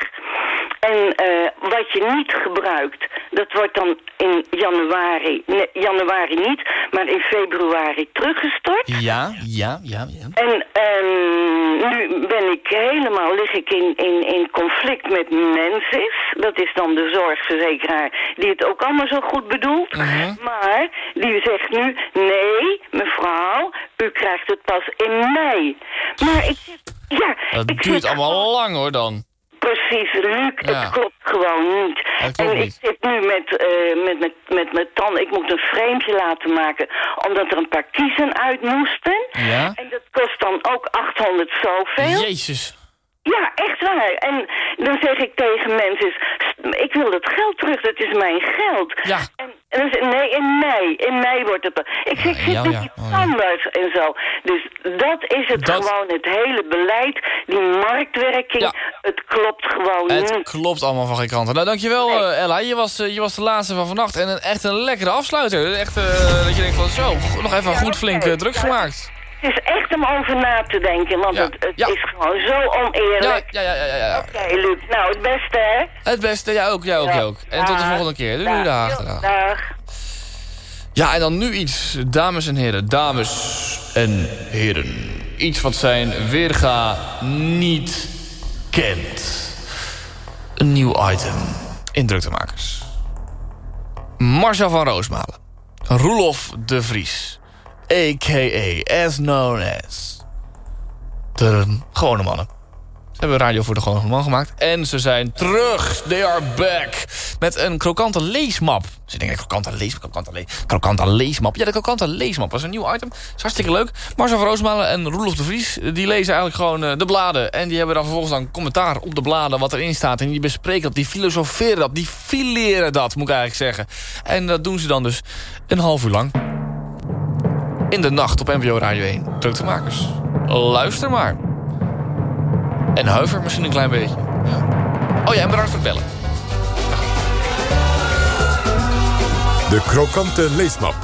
En eh, wat je niet gebruikt, dat wordt dan in januari, nee, januari niet, maar in februari teruggestort. Ja, ja, ja, ja. En ehm, nu ben ik helemaal, lig ik in, in, in conflict met Mensis. Dat is dan de zorgverzekeraar die het ook allemaal zo goed bedoelt. Maar die zegt nu, nee, mevrouw, u krijgt het pas in mei. Maar ik zeg, ja, Dat ik duurt zit allemaal lang hoor dan. Precies, Luc, Ja. het klopt gewoon niet. Klopt en ik niet. zit nu met, eh, met, met, met mijn tanden, ik moet een framepje laten maken, omdat er een paar kiezen uit moesten. Ja? En dat kost dan ook 800 zoveel. Jezus. Ja, echt waar. En dan zeg ik tegen mensen, "St- ik wil dat geld terug, dat is mijn geld. Ja. En, en dan zeg nee, in mei, in mei wordt het... Ik zeg, ik zit ja, met ja. die Oh, ja. tandarts en zo. Dus dat is het Dat- gewoon, het hele beleid, die marktwerking, Ja. het klopt gewoon Het niet. klopt allemaal van geen kanten. Nou, dankjewel Nee. eh, Ella. Je was, eh, je was de laatste van vannacht. En een, echt een lekkere afsluiter. Echt eh, dat je denkt van zo, nog even goed flink druk gemaakt. Het is echt om over na te denken, want Ja, het, het ja. is gewoon zo Ja, oneerlijk. ja, ja, ja, ja. ja. Oké, Luc. Nou, het beste, hè? Het beste, jij ook, jij ook, Ja. ook. En tot de volgende keer. Doei, doei, dag. Dag. dag. Dag. Ja, en dan nu iets, dames en heren. Dames en heren. Iets wat zijn weerga niet kent. Een nieuw item in Druktemakers. Marcel van Roosmalen. Roelof de Vries. A.k.a. as known as... De gewone mannen. Ze hebben radio voor de gewone man gemaakt. En ze zijn terug. They are back. Met een krokante leesmap. Ze denken, krokante leesmap, krokante, krokante leesmap. Ja, de krokante leesmap was een nieuw item. is hartstikke leuk. Marcel van Roosmalen en Roelof de Vries... die lezen eigenlijk gewoon eh, de bladen. En die hebben dan vervolgens dan commentaar op de bladen... wat erin staat. En die bespreken dat, die filosoferen dat. Die fileren dat, moet ik eigenlijk zeggen. En dat doen ze dan dus een half uur lang. In de nacht op NPO Radio 1. Druktemakers. Luister maar. En huiver misschien een klein beetje. Ja. Oh ja, en bedankt voor het bellen. De krokante leesmap.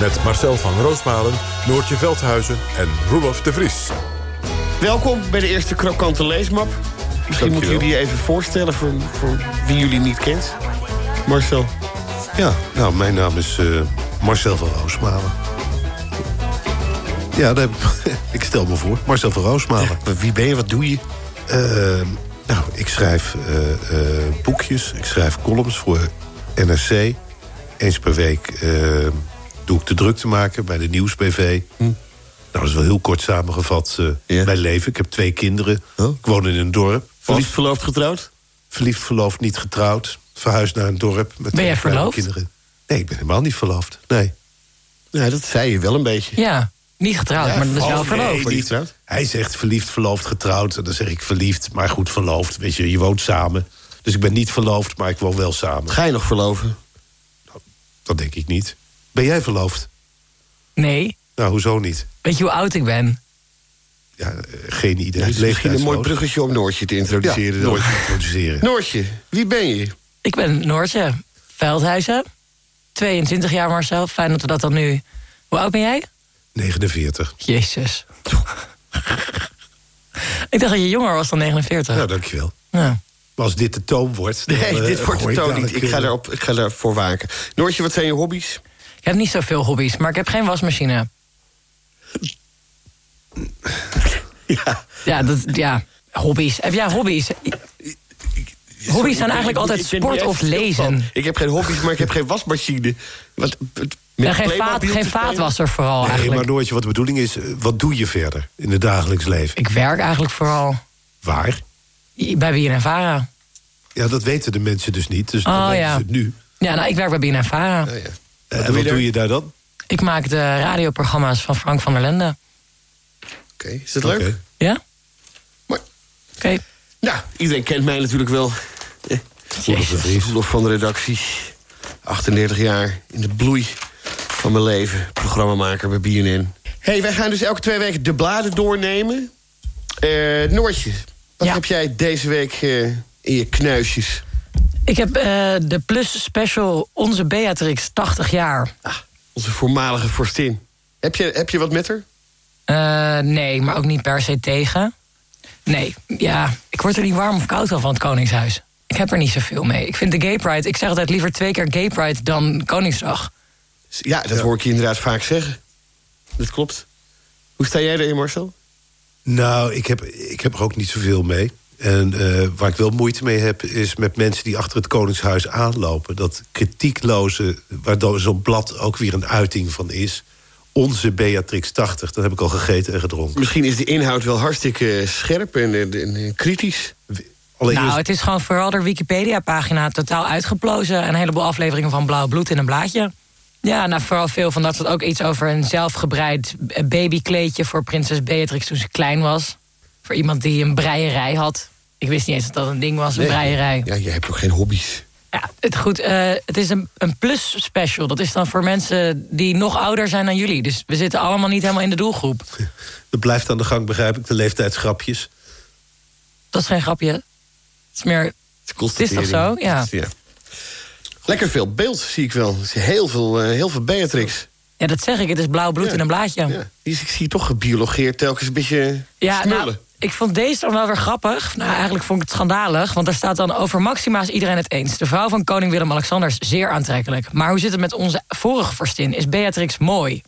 Met Marcel van Roosmalen, Noortje Veldhuizen en Roelof de Vries. Welkom bij de eerste krokante leesmap. Misschien moeten jullie je even voorstellen voor, voor wie jullie niet kent. Marcel. Ja, nou, mijn naam is eh, Marcel van Roosmalen. Ja, heb [laughs] ik, stel me voor. Marcel van Roosmalen. Wie ben je, wat doe je? Eh, nou, ik schrijf eh, eh, boekjes, ik schrijf columns voor NRC. Eens per week eh, doe ik de druk te maken bij de Nieuwsbv. Nou, dat is wel heel kort samengevat eh, mijn leven. Ik heb twee kinderen. Ik woon in een dorp. Verliefd, verloofd, getrouwd? Verliefd, verloofd, niet getrouwd. Verhuisd naar een dorp. Met Ben jij twee kleine verloofd? Kinderen. Nee, ik ben helemaal niet verloofd. Nee. Ja, dat zei je wel een beetje. Ja, niet getrouwd, maar dat is Oh, wel nee, verloofd. Hij zegt verliefd, verloofd, getrouwd. En dan zeg ik verliefd, maar goed verloofd. Weet je, je woont samen. Dus ik ben niet verloofd, maar ik woon wel samen. Ga je nog verloven? Dat denk ik niet. Ben jij verloofd? Nee. Nou, hoezo niet? Weet je hoe oud ik ben? Ja, eh, geen idee. Het is misschien een mooi bruggetje om Noortje te introduceren. Ja. Noortje introduceren. [laughs] Noortje, wie ben je? Ik ben Noortje Veldhuizen. 22 jaar Marcel. Fijn dat we dat dan nu... Hoe oud ben jij? 49. Jezus. [laughs] ik dacht dat je jonger was dan 49. Nou, dankjewel. Ja. Maar als dit de toon wordt... dan, Nee, eh, dit wordt de toon niet. Ik ga, daarop, ik ga daarvoor waken. Noortje, wat zijn je hobby's? Ik heb niet zoveel hobby's, maar ik heb geen wasmachine. [laughs] Ja. Ja, dat, ja. hobby's. Heb jij hobby's? Hobby's zijn eigenlijk altijd sport of lezen. Ik heb geen hobby's, maar ik heb geen wasmachine. Wat, En geen, vaat, geen spelen? vaatwasser vooral Nee, eigenlijk. maar Noortje, wat de bedoeling is... eh, wat doe je verder in het dagelijks leven? Ik werk eigenlijk vooral Waar? bij BNN Vara. Ja, dat weten de mensen dus niet. Dus dan Oh, weten ja. ze het nu. Ja, nou, ik werk bij BNN Vara. Eh, en wat doe je daar dan? Ik maak de radioprogramma's van Frank van der Lende. Oké, is dat leuk? Ja? Mooi. Oké. Nou, iedereen kent mij natuurlijk wel. Roelof van de redactie. 38 jaar, in de bloei van mijn leven. Programmamaker bij BNN. hey, wij gaan dus elke twee weken de bladen doornemen. Eh, Noortje, wat heb jij deze week eh, in je knuisjes? Ik heb eh, de Plus Special Onze Beatrix 80 jaar. Onze voormalige vorstin. Heb je, heb je wat met haar? Nee, maar ook niet per se tegen. Nee, ja, ik word er niet warm of koud van van het Koningshuis. Ik heb er niet zoveel mee. Ik vind de Gay Pride, ik zeg altijd liever twee keer Gay Pride dan Koningsdag. Ja, dat hoor ik je inderdaad vaak zeggen. Dat klopt. Hoe sta jij erin, Marcel? Nou, ik heb, ik heb er ook niet zoveel mee. En eh, waar ik wel moeite mee heb, is met mensen die achter het Koningshuis aanlopen. Dat kritiekloze, waardoor zo'n blad ook weer een uiting van is. Onze Beatrix 80, dat heb ik al gegeten en gedronken. Misschien is de inhoud wel hartstikke scherp en, en- en- en kritisch. Allereerst, Nou, het is gewoon vooral de Wikipedia-pagina totaal uitgeplozen. Een heleboel afleveringen van Blauw Bloed in een blaadje. Ja, nou, vooral veel van dat het ook iets over een zelfgebreid babykleedje... voor prinses Beatrix toen ze klein was. Voor iemand die een breierij had. Ik wist niet eens dat dat een ding was, een breierij. Ja, jij hebt ook geen hobby's. Ja, het, goed, eh, het is een, een plus special. Dat is dan voor mensen die nog ouder zijn dan jullie. Dus we zitten allemaal niet helemaal in de doelgroep. [laughs] dat blijft aan de gang, begrijp ik, de leeftijdsgrapjes. Dat is geen grapje. Het is meer... Het is toch zo? Ja. Lekker veel beeld, zie ik wel. Heel veel, eh, heel veel Beatrix. Ja, dat zeg ik. Het is blauw bloed in een blaadje. Ja. Die is- Ik zie toch gebiologeerd telkens een beetje Ja, smullen. nou, ik vond deze dan wel weer grappig. Nou, eigenlijk vond ik het schandalig. Want daar staat dan over Maxima is iedereen het eens. De vrouw van koning Willem-Alexander is zeer aantrekkelijk. Maar hoe zit het met onze vorige vorstin? Is Beatrix mooi?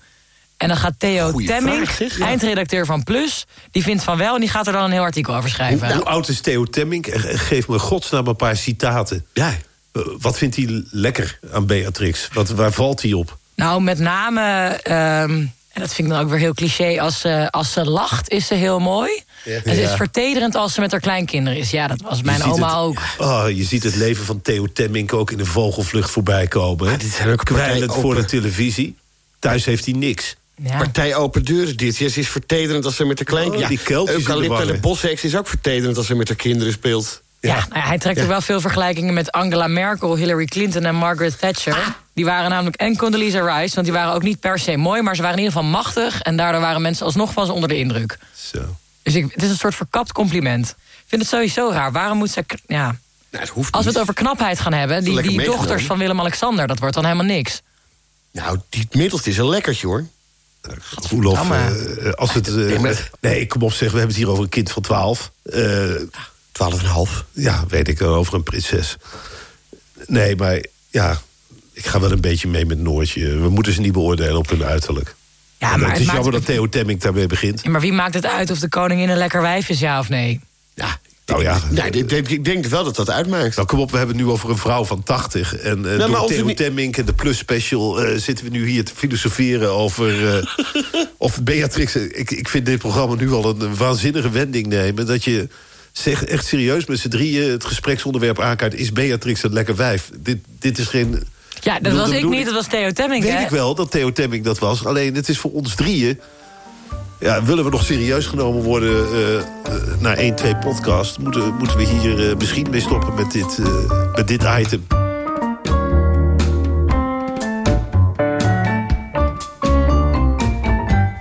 En dan gaat Theo Goeie Temming, vraag, zeg, ja. eindredacteur van Plus... die vindt van wel en die gaat er dan een heel artikel over schrijven. hoe oud is Theo Temmink? Eh, Geef me godsnaam een paar citaten. Ja. Eh, Wat vindt hij lekker aan Beatrix? Wat, waar valt hij op? Nou, met name, ehm, en dat vind ik dan ook weer heel cliché... als ze, als ze lacht, is ze heel mooi. Ja. En ze is Ja. vertederend als ze met haar kleinkinderen is. Ja, dat was mijn oma het- ook. Oh, je ziet het leven van Theo Temmink ook in een vogelvlucht voorbij komen. hè? dit zijn ook Kwijlend voor de televisie. Thuis heeft hij niks. Ja. Partij Open Deuren dit. Ja, ze is vertederend als ze met de kleinkinderen... Oh, die de Eucalypta de wangen. bosheks is ook vertederend als ze met haar kinderen speelt. Nou ja, hij trekt ook wel veel vergelijkingen met Angela Merkel, Hillary Clinton en Margaret Thatcher. Ah. Die waren namelijk, en Condoleezza Rice, want die waren ook niet per se mooi... maar ze waren in ieder geval machtig en daardoor waren mensen alsnog van ze onder de indruk. Zo. Dus ik, het is een soort verkapt compliment. Ik vind het sowieso raar. Waarom moet ze... Ja. Nou, als we het over knapheid gaan hebben, die, die dochters van Willem-Alexander... dat wordt dan helemaal niks. Nou, die middeltjes is een lekkertje, hoor. Eh, Oelof, uh, eh, als het... Eh, nee, kom op, zeg, we hebben het hier over een kind van 12. Uh, ah. 12,5. Ja, weet ik over een prinses. Nee, maar ja, ik ga wel een beetje mee met Noortje. We moeten ze niet beoordelen op hun uiterlijk. Ja, maar, het is jammer dat Theo Temming daarmee begint. Ja, maar wie maakt het uit of de koningin een lekker wijf is, ja of nee? Ja, nou ja, nee, ik, denk, ik denk wel dat dat uitmaakt. Nou, kom op, we hebben het nu over een vrouw van 80. En eh, door Theo niet... Temmink en de Plus Special... Eh, zitten we nu hier te filosoferen over... Eh, [laughs] of Beatrix... Ik, ik vind dit programma nu al een, een waanzinnige wending nemen... dat je zegt echt serieus met z'n drieën het gespreksonderwerp aankaart... is Beatrix een lekker wijf? Dit, dit is geen... Ja, dat bedoel, was ik niet, dat was Theo Temming, Weet hè? ik wel dat Theo Temming dat was. Alleen het is voor ons drieën... Ja, willen we nog serieus genomen worden eh, eh, na 1, 2 podcast... moeten, moeten we hier eh, misschien mee stoppen met dit, eh, met dit item.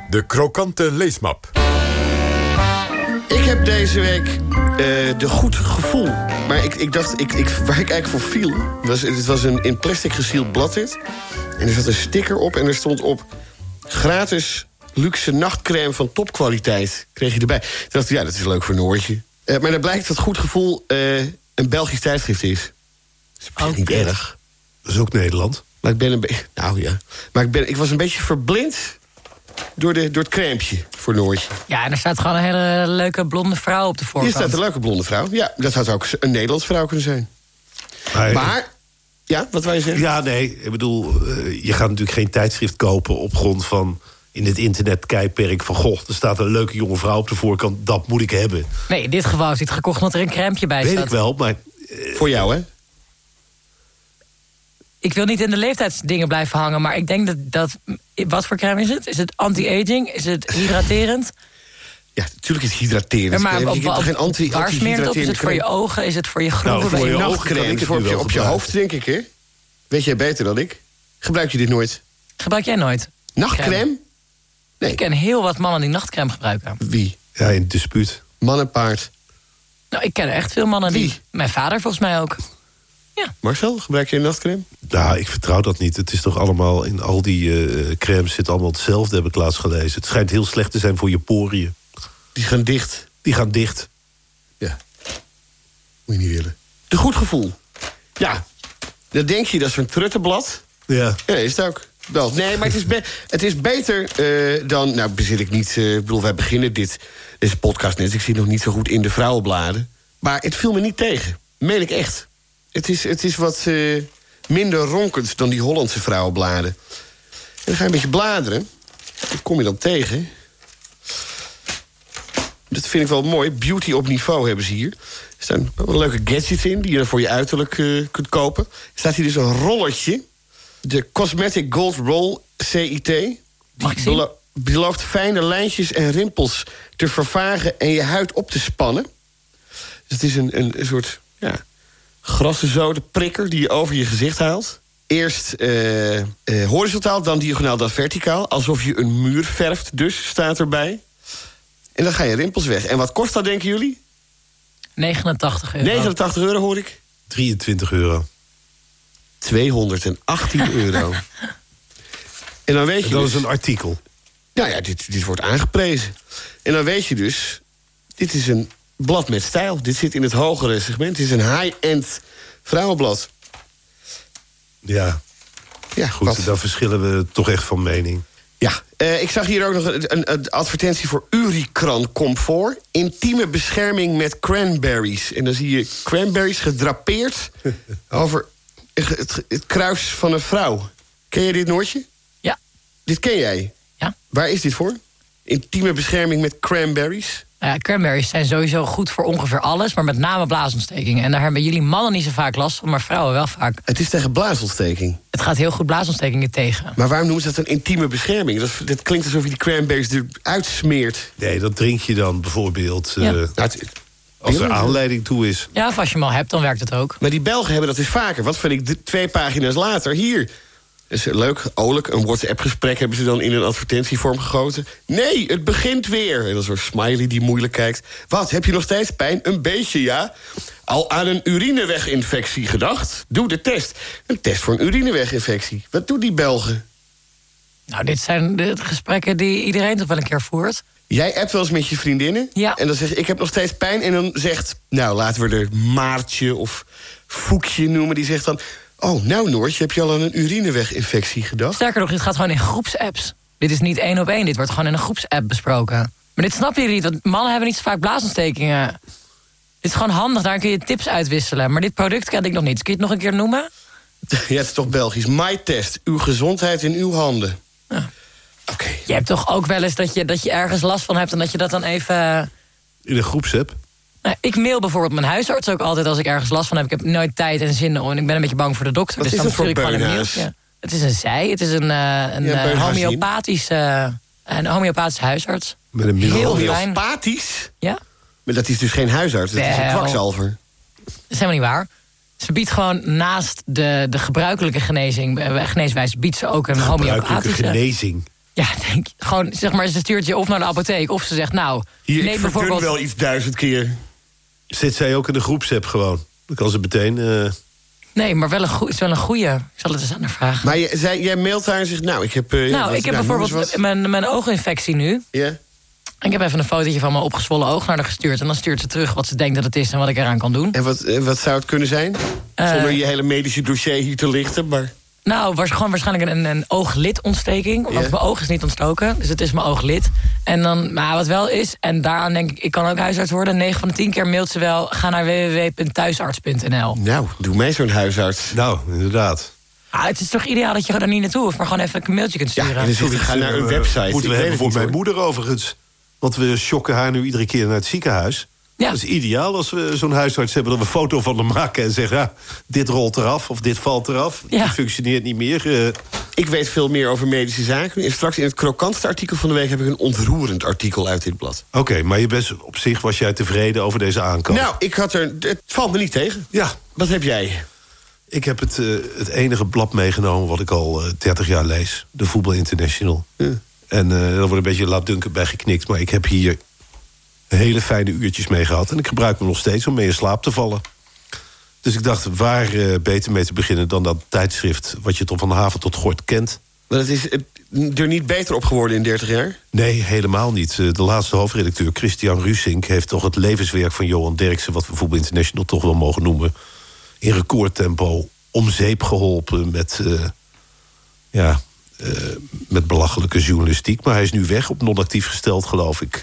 De krokante leesmap. Ik heb deze week eh, de goed gevoel. Maar ik, ik dacht, ik, ik, waar ik eigenlijk voor viel... Was, het was een in plastic gesield bladderd. En er zat een sticker op en er stond op... gratis luxe nachtcrème van topkwaliteit. Kreeg je erbij. Toen dacht ik, ja, dat is leuk voor Noortje. Eh, maar dan blijkt dat goed gevoel eh, een Belgisch tijdschrift is. Dat is niet erg. Dat is ook Nederland. Maar ik ben een beetje... [laughs] Nou ja. Maar ik, ben, ik was een beetje verblind door, de, door het crèmpje voor Noortje. Ja, en er staat gewoon een hele leuke blonde vrouw op de Hier voorkant. staat een leuke blonde vrouw. Ja, dat had ook een Nederlandse vrouw kunnen zijn. Maar, ja, wat wij zeggen? Ja, nee, ik bedoel, eh, je gaat natuurlijk geen tijdschrift kopen... op grond van in het internet tijdperk van... goh, er staat een leuke jonge vrouw op de voorkant, dat moet ik hebben. Nee, in dit geval is dit gekocht omdat er een crèmpje bij Weet staat. ik wel, maar... Voor jou, hè? Ik wil niet in de leeftijdsdingen blijven hangen, maar ik denk dat... dat wat voor crème is het? Is het anti-aging? Is het hydraterend? Ja, natuurlijk is het hydraterend. Maar op, hebt toch op, geen anti waar smeert het op? Is het voor je ogen? Is het voor je groeven? Nou, voor je voor op je, op je hoofd, denk ik, hè? Weet jij beter dan ik? Gebruik je dit nooit? Gebruik jij nooit? Nachtcrème? Nee. Ik ken heel wat mannen die nachtcrème gebruiken. Wie? Ja, in dispuut. Man en paard. Nou, ik ken echt veel mannen die... Mijn vader volgens mij ook. Marcel, gebruik je een nachtcrème? Nou, ik vertrouw dat niet. Het is toch allemaal, in al die eh, crèmes zit allemaal hetzelfde, heb ik laatst gelezen. Het schijnt heel slecht te zijn voor je poriën. Die gaan dicht. Die gaan dicht. Ja. Moet je niet willen. De goed gevoel. Ja. Dan denk je, dat is zo'n truttenblad. Ja. Ja, is het ook. Wel, nee, maar het is, be- het is beter eh, dan... Nou, bezit ik niet... eh, ik bedoel, wij beginnen dit, deze podcast net. Ik zit nog niet zo goed in de vrouwenbladen. Maar het viel me niet tegen. Meen ik echt. Het is, het is wat eh, minder ronkend dan die Hollandse vrouwenbladen. En dan ga je een beetje bladeren. Dat kom je dan tegen. Dat vind ik wel mooi. Beauty op niveau hebben ze hier. Er staan wel leuke gadgets in die je voor je uiterlijk eh, kunt kopen. Er staat hier dus een rollertje. De Cosmetic Gold Roll CIT. Die belo- belooft fijne lijntjes en rimpels te vervagen en je huid op te spannen. Dus het is een, een, een soort ja, grassenzode prikker die je over je gezicht haalt. Eerst eh, eh, horizontaal, dan diagonaal, dan verticaal. Alsof je een muur verft, dus staat erbij. En dan ga je rimpels weg. En wat kost dat, denken jullie? 89 euro. 89 euro hoor ik. 23 euro. 218 [laughs] euro. En dan weet je dat dus, is een artikel. Nou ja, dit, dit wordt aangeprezen. En dan weet je dus, dit is een blad met stijl. Dit zit in het hogere segment. Dit is een high-end vrouwenblad. Ja. Ja, Goed, wat? daar verschillen we toch echt van mening. Ja, eh, ik zag hier ook nog een, een, een advertentie voor Uricran Comfort. Intieme bescherming met cranberries. En dan zie je cranberries gedrapeerd [laughs] over het, het kruis van een vrouw. Ken je dit Noortje? Ja. Dit ken jij? Ja. Waar is dit voor? Intieme bescherming met cranberries? Ja, cranberries zijn sowieso goed voor ongeveer alles, maar met name blaasontstekingen. En daar hebben jullie mannen niet zo vaak last van, maar vrouwen wel vaak. Het is tegen blaasontsteking. Het gaat heel goed blaasontstekingen tegen. Maar waarom noemen ze dat een intieme bescherming? Dat, dat klinkt alsof je die cranberries eruit smeert. Nee, dat drink je dan bijvoorbeeld... Ja. eh, als er aanleiding toe is. Ja, of als je hem al hebt, dan werkt het ook. Maar die Belgen hebben dat dus vaker. Wat vind ik, twee pagina's later, hier. Is leuk, olijk, een WhatsApp-gesprek hebben ze dan in een advertentievorm gegoten. Nee, het begint weer. En dan zo'n smiley die moeilijk kijkt. Wat, heb je nog steeds pijn? Een beetje, ja. Al aan een urineweginfectie gedacht? Doe de test. Een test voor een urineweginfectie. Wat doen die Belgen? Nou, dit zijn de gesprekken die iedereen toch wel een keer voert. Jij appt wel eens met je vriendinnen. Ja. En dan zeg je, ik heb nog steeds pijn. En dan zegt, nou, laten we er Maartje of Foekje noemen. Die zegt dan, oh, nou Noortje, heb je al aan een urineweginfectie gedacht? Sterker nog, dit gaat gewoon in groepsapps. Dit is niet één op één, dit wordt gewoon in een groepsapp besproken. Maar dit snappen jullie niet, want mannen hebben niet zo vaak blaasontstekingen. Dit is gewoon handig, daar kun je tips uitwisselen. Maar dit product ken ik nog niet. Kun je het nog een keer noemen? [laughs] Ja, het is toch Belgisch. MyTest, uw gezondheid in uw handen. Je hebt toch ook wel eens dat je, dat je ergens last van hebt... en dat je dat dan even... In een groepsapp. Nou, ik mail bijvoorbeeld mijn huisarts ook altijd als ik ergens last van heb. Ik heb nooit tijd en zin om en ik ben een beetje bang voor de dokter. Wat dus is dan dat voor stuur ik gewoon een mailtje. Het is een zij, het is een, eh, een Ja, eh, beunhaas homeopathisch, eh, een homeopathisch huisarts. Met een Heel. Homeopathisch? Ja, Maar dat is dus geen huisarts, dat is een kwakzalver. dat is helemaal niet waar. Ze biedt gewoon naast de, de gebruikelijke genezing, eh, geneeswijze, biedt ze ook een homeopathische. genezing. Ja, denk, gewoon, zeg maar, ze stuurt je of naar de apotheek... of ze zegt, nou, Hier, neem ik bijvoorbeeld... bijvoorbeeld... wel iets duizend keer. Zit zij ook in de groepsapp gewoon? Dan kan ze meteen... eh, Nee, maar wel een, goe- is wel een goeie. Ik zal het eens aan haar vragen. Maar jij, zij, jij mailt haar en zegt, nou, ik heb... eh, nou, wat- ik heb nou, bijvoorbeeld mijn, mijn ooginfectie nu. Ja? Ik heb even een fotootje van mijn opgezwollen oog naar haar gestuurd. En dan stuurt ze terug wat ze denkt dat het is en wat ik eraan kan doen. En wat, eh, wat zou het kunnen zijn? Zonder je hele medische dossier hier te lichten, maar... Nou, was gewoon waarschijnlijk een, een ooglidontsteking. Want Ja. mijn oog is niet ontstoken, dus het is mijn ooglid. En dan, maar wat wel is, en daaraan denk ik, ik kan ook huisarts worden. 9 van de 10 keer mailt ze wel, ga naar www.thuisarts.nl. Nou, doe mij zo'n huisarts. Nou, inderdaad. Ah, het is toch ideaal dat je er niet naartoe hoeft, maar gewoon even een mailtje kunt sturen. en dan zegt hij, ga naar een website. Moeten we hebben het voor mijn moeder overigens. Want we shocken haar nu iedere keer naar het ziekenhuis. Ja. Dat is ideaal als we zo'n huisarts hebben... dat we een foto van hem maken en zeggen... Ja, dit rolt eraf of dit valt eraf. Ja. Dit functioneert niet meer. eh. Ik weet veel meer over medische zaken. En straks in het krokantste artikel van de week... heb ik een ontroerend artikel uit dit blad. Oké, maar je bent op zich was jij tevreden over deze aankoop? Nou, ik had er... Het valt me niet tegen. Ja. Wat heb jij? Ik heb het, eh, het enige blad meegenomen wat ik al eh 30 jaar lees. De Voetbal International. En eh daar wordt een beetje laatdunkend bij geknikt. Maar ik heb hier hele fijne uurtjes mee gehad. En ik gebruik me nog steeds om mee in slaap te vallen. Dus ik dacht, waar eh, beter mee te beginnen dan dat tijdschrift... wat je tot van haven tot gort kent. Maar het is eh, er niet beter op geworden in 30 jaar? Nee, helemaal niet. Eh, De laatste hoofdredacteur, Christian Rusink... heeft toch het levenswerk van Johan Derksen... wat we Voetbal International toch wel mogen noemen... in recordtempo om zeep geholpen met... ja, met belachelijke journalistiek. Maar hij is nu weg, op non-actief gesteld, geloof ik.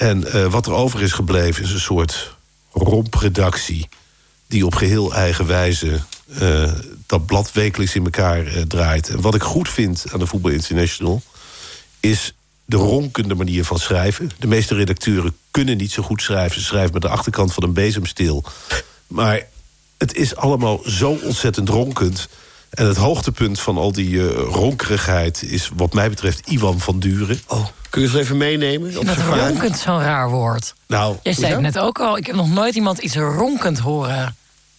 En eh, wat er over is gebleven is een soort rompredactie... die op geheel eigen wijze eh, dat blad wekelijks in elkaar eh, draait. En wat ik goed vind aan de Voetbal International... is de ronkende manier van schrijven. De meeste redacteuren kunnen niet zo goed schrijven. Ze schrijven met de achterkant van een bezemsteel. Maar het is allemaal zo ontzettend ronkend. En het hoogtepunt van al die eh, ronkerigheid... is wat mij betreft Iwan van Duren. Oh, kun je eens even meenemen? Ik vind dat ronkend zo'n raar woord. Nou, Jij zei het net ook al, ik heb nog nooit iemand iets ronkend horen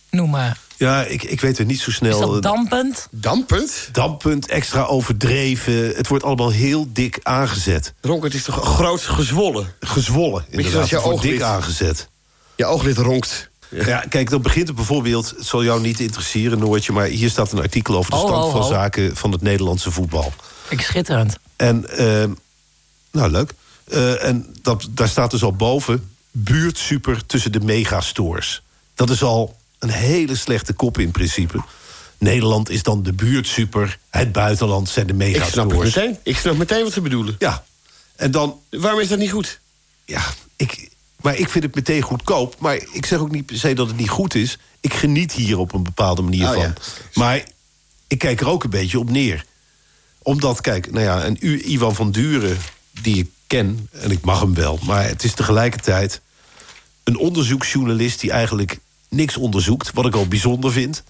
noemen. Ja, ik, ik weet het niet zo snel. Is dat dampend? Dampend? Dampend, extra overdreven. Het wordt allemaal heel dik aangezet. Ronkend is toch groot gezwollen? Gezwollen, inderdaad. je Het wordt dik aangezet. Je ooglid ronkt. Ja. kijk, dan begint het bijvoorbeeld... het zal jou niet interesseren, Noortje... maar hier staat een artikel over de Oh, stand oh, van oh. zaken... van het Nederlandse voetbal. Ik schitterend. En, eh, nou leuk. Eh, en dat, daar staat dus al boven... buurtsuper tussen de megastores. Dat is al een hele slechte kop in principe. Nederland is dan de buurtsuper. Het buitenland zijn de Ik megastores. snap het meteen. Ik snap meteen wat ze bedoelen. Ja. En dan... Waarom is dat niet goed? Ja, ik, maar ik vind het meteen goedkoop. Maar ik zeg ook niet per se dat het niet goed is. Ik geniet hier op een bepaalde manier Oh, van. ja. Maar ik kijk er ook een beetje op neer. Omdat, kijk, nou ja, en u, Ivan van Duren, die ik ken... en ik mag hem wel, maar het is tegelijkertijd... een onderzoeksjournalist die eigenlijk niks onderzoekt... wat ik al bijzonder vind...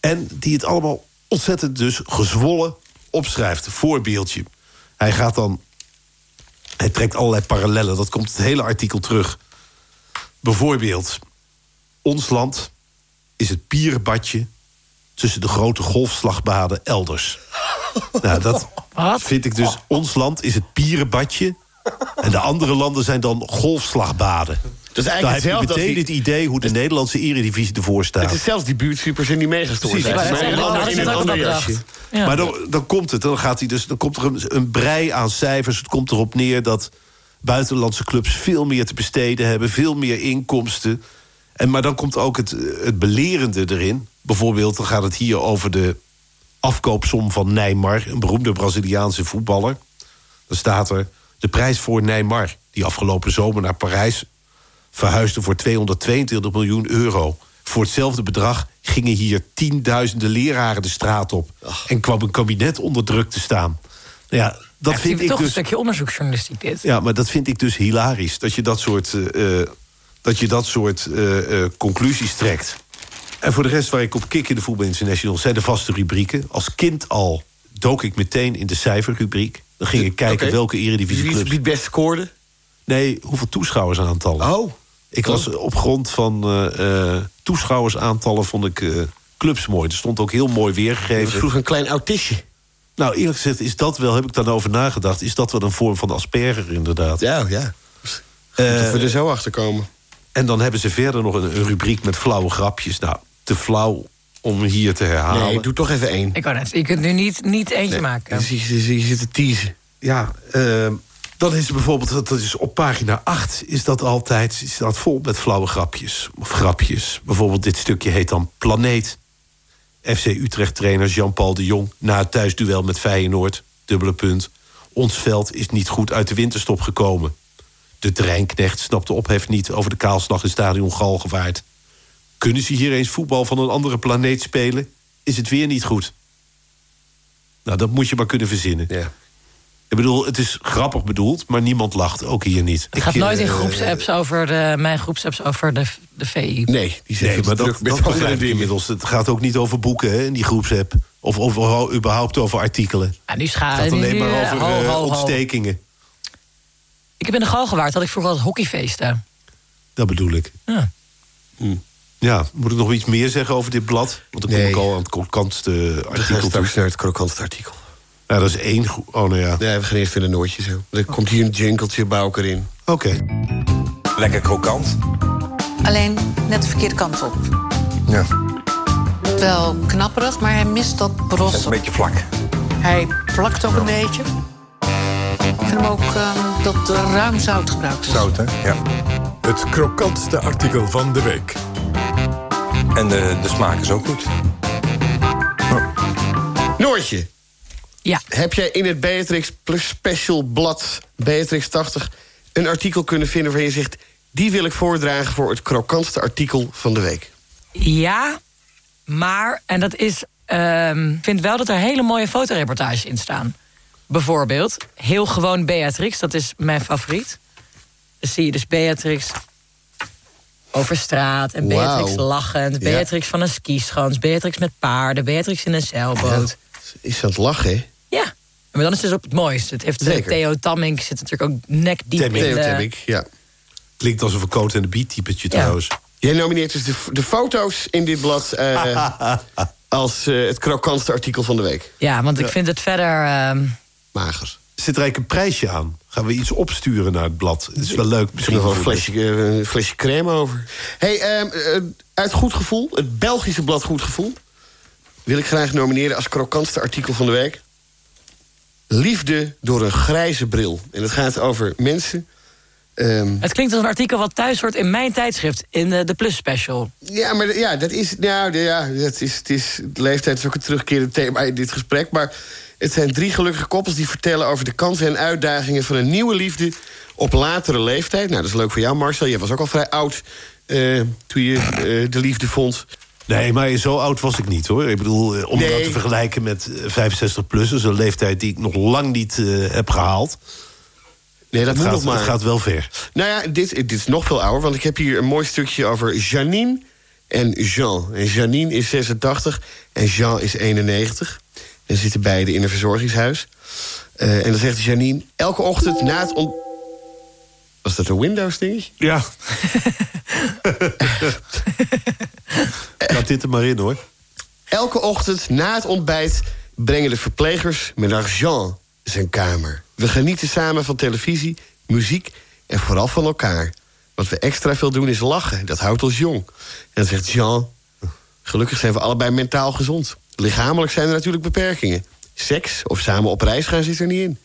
en die het allemaal ontzettend dus gezwollen opschrijft. Voorbeeldje. Hij gaat dan hij trekt allerlei parallellen. Dat komt het hele artikel terug. Bijvoorbeeld, ons land is het pierenbadje... tussen de grote golfslagbaden elders. [laughs] nou, dat vind ik dus... Ons land is het pierenbadje... en de andere landen zijn dan golfslagbaden. Dat is eigenlijk heb je hetzelfde meteen die- het idee hoe de Nederlandse eredivisie ervoor staat. Het is zelfs die buurtsupers en die megastores. Precies. Maar in een in wat. Ja. Maar dan, dan komt het. Dan, gaat hij dus, dan komt er een, een brei aan cijfers. Het komt erop neer dat buitenlandse clubs veel meer te besteden hebben. Veel meer inkomsten. En, maar dan komt ook het, het belerende erin. Bijvoorbeeld, dan gaat het hier over de afkoopsom van Neymar. Een beroemde Braziliaanse voetballer. Dan staat er de prijs voor Neymar. Die afgelopen zomer naar Parijs verhuisde voor 222 miljoen euro. Voor hetzelfde bedrag gingen hier tienduizenden leraren de straat op... en kwam een kabinet onder druk te staan. Nou ja, dat vind ik toch een dus... stukje onderzoeksjournalistiek dit. Ja, maar dat vind ik dus hilarisch. Dat je dat soort, eh, dat je dat soort eh, eh, conclusies trekt. En voor de rest waar ik op kik in de Voetbal International... zijn de vaste rubrieken. Als kind al dook ik meteen in de cijferrubriek. Dan ging ik kijken welke eredivisieclubs... wie het best scoorde? Nee, hoeveel toeschouwersaantallen. Oh. Ik was op grond van eh, eh, toeschouwersaantallen vond ik eh, clubs mooi. Er stond ook heel mooi weergegeven. vroeger een klein autistje. Nou, eerlijk gezegd is dat wel, heb ik dan over nagedacht... is dat wel een vorm van asperger, inderdaad. Ja, ja. Eh, dat we er zo achter komen. En dan hebben ze verder nog een, een rubriek met flauwe grapjes. Nou, te flauw om hier te herhalen. Nee, doe toch even één. Ik kan het. Je kunt nu niet, niet eentje Nee, maken. Je, je, je zit te teasen. Ja, ehm, dan is er bijvoorbeeld, dat is op pagina 8 is dat altijd is dat vol met flauwe grapjes. Of grapjes. Bijvoorbeeld dit stukje heet dan Planeet. FC Utrecht-trainer Jean-Paul de Jong... na het thuisduel met Feyenoord, dubbele punt... ons veld is niet goed uit de winterstop gekomen. De treinknecht snapt de ophef niet... over de kaalslag in stadion Galgenwaard. Kunnen ze hier eens voetbal van een andere planeet spelen? Is het weer niet goed? Nou, dat moet je maar kunnen verzinnen. Ja. Ik bedoel, het is grappig bedoeld, maar niemand lacht. Ook hier niet. Het gaat nooit in groepsapps over de, mijn groepsapps over de, de VI. Nee, die zijn Nee, maar dat, dat begrijp ik inmiddels. Het gaat ook niet over boeken hè, in die groepsapp. Of over, überhaupt over artikelen. Ja, nu scha- Het gaat alleen nu- maar over ho, eh, ho, ho. ontstekingen. Ik heb in de Galgenwaard had ik vroeger altijd hockeyfeesten. Dat bedoel ik. Ja. Ja, moet ik nog iets meer zeggen over dit blad? Want dan kom Nee. ik al aan het krokantste artikel toe. straks naar het krokantste artikel. Ja, dat is één... gro- Oh, nou ja. Nee, we gaan eerst weer een nootje zo. Er komt hier een jingletje Bouker in. Oké. Lekker krokant. Alleen net de verkeerde kant op. Ja. Wel knapperig, maar hij mist dat Het is bros. een beetje vlak. Hij plakt ook een beetje. Ik vind hem ook ehm, dat er ruim zout gebruikt is. Zout, hè? Ja. Het krokantste artikel van de week. En de, de smaak is ook goed. Noortje. Ja. Heb jij in het Beatrix Plus Special blad Beatrix 80 een artikel kunnen vinden waarin je zegt... die wil ik voordragen voor het krokantste artikel van de week? Ja, maar, en dat is... ehm, Ik vind wel dat er hele mooie fotoreportages in staan. Bijvoorbeeld, heel gewoon Beatrix, dat is mijn favoriet. Dan zie je dus Beatrix over straat en Beatrix lachend. Ja. Beatrix van een skischans, Beatrix met paarden, Beatrix in een zeilboot. Is aan het lachen, hè? Ja, maar dan is het dus op het mooiste. Het heeft eh, Zeker. Theo Tammink zit natuurlijk ook nekdiep in Theo de... Temmink, ja. Klinkt als een verkoot en de beat typetje trouwens. Jij nomineert dus de, de foto's in dit blad... eh, [laughs] als eh, het krokantste artikel van de week. Ja, want ik Ja. vind het verder... ehm, Mager. Zit er eigenlijk een prijsje aan? Gaan we iets opsturen naar het blad? Het is wel leuk. Misschien nog wel een flesje, eh, een flesje crème over. hey, ehm, eh, uit Goed Gevoel, het Belgische blad Goed Gevoel... wil ik graag nomineren als krokantste artikel van de week... Liefde door een grijze bril. En het gaat over mensen... ehm, het klinkt als een artikel wat thuis hoort in mijn tijdschrift... in de, de Plus Special. Ja, maar ja, dat is, nou, ja, dat is, het is, de leeftijd is ook een terugkerend thema in dit gesprek. Maar het zijn drie gelukkige koppels die vertellen over de kansen en uitdagingen van een nieuwe liefde op latere leeftijd. Nou, dat is leuk voor jou, Marcel. Je was ook al vrij oud eh, toen je eh, de liefde vond. Nee, maar zo oud was ik niet hoor. Ik bedoel, eh, om Nee. dat te vergelijken met eh, 65 plus, is een leeftijd die ik nog lang niet eh, heb gehaald. Nee, dat het gaat, nog maar. Het gaat wel ver. Nou ja, dit, dit is nog veel ouder, want ik heb hier een mooi stukje over Janine en Jean. En Janine is 86 en Jean is 91. En ze zitten beide in een verzorgingshuis. Eh, en dan zegt Janine, elke ochtend na het ont... Was dat een Windows-dingetje? Ja. [laughs] [laughs] [laughs] Laat dit er maar in hoor. Elke ochtend na het ontbijt brengen de verplegers met Jean zijn kamer. We genieten samen van televisie, muziek en vooral van elkaar. Wat we extra veel doen is lachen. Dat houdt ons jong. En dan zegt Jean... Gelukkig zijn we allebei mentaal gezond. Lichamelijk zijn er natuurlijk beperkingen. Seks of samen op reis gaan zit er niet in.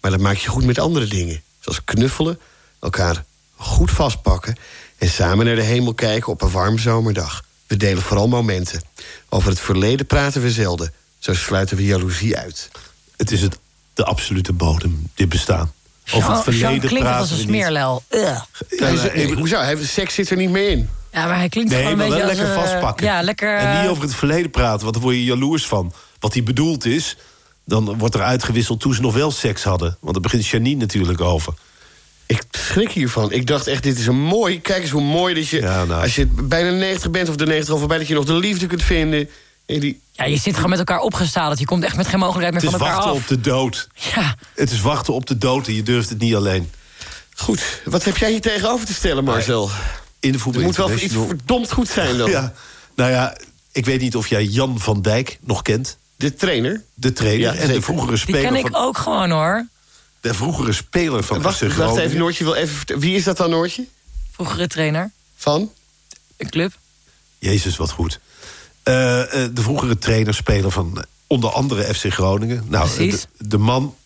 Maar dat maak je goed met andere dingen. Zoals knuffelen, elkaar goed vastpakken... en samen naar de hemel kijken op een warm zomerdag. We delen vooral momenten. Over het verleden praten we zelden. Zo sluiten we jaloezie uit. Het is het, de absolute bodem, dit bestaan. Over het Jean- Jean verleden klinkt als praten een smeerlel. Ja, hoezo? Hij- Seks zit er niet meer in. Ja, maar hij klinkt Nee, gewoon een wel beetje lekker als... eh, vastpakken. Ja, lekker... En niet eh, over het verleden praten, want dan word je jaloers van. Wat hij bedoeld is, dan wordt er uitgewisseld toen ze nog wel seks hadden. Want daar begint Janine natuurlijk over. Ik schrik hiervan. Ik dacht echt, dit is een mooi... Kijk eens hoe mooi dat je... Ja, nou. Als je bijna 90 bent of de 90 al voorbij... dat je nog de liefde kunt vinden. En die... Ja, je zit gewoon met elkaar opgestapeld. Je komt echt met geen mogelijkheid meer Het is van elkaar wachten af. op de dood. Ja. Het is wachten op de dood en je durft het niet alleen. Goed, wat heb jij hier tegenover te stellen, Marcel? In de voetbal Het moet wel iets verdomd goed zijn dan. [laughs] Ja, nou ja, ik weet niet of jij Jan van Dijk nog kent. De trainer? De trainer Ja, en de vroegere Die speler ken ik van, ook gewoon hoor. De vroegere speler van Wacht, FC wacht Groningen. even, Noortje wil even vertellen. Wie is dat dan, Noortje? Vroegere trainer. Van? Een club. Jezus, wat goed. Eh, eh, de vroegere trainer, speler van eh, onder andere FC Groningen. Nou, de, de man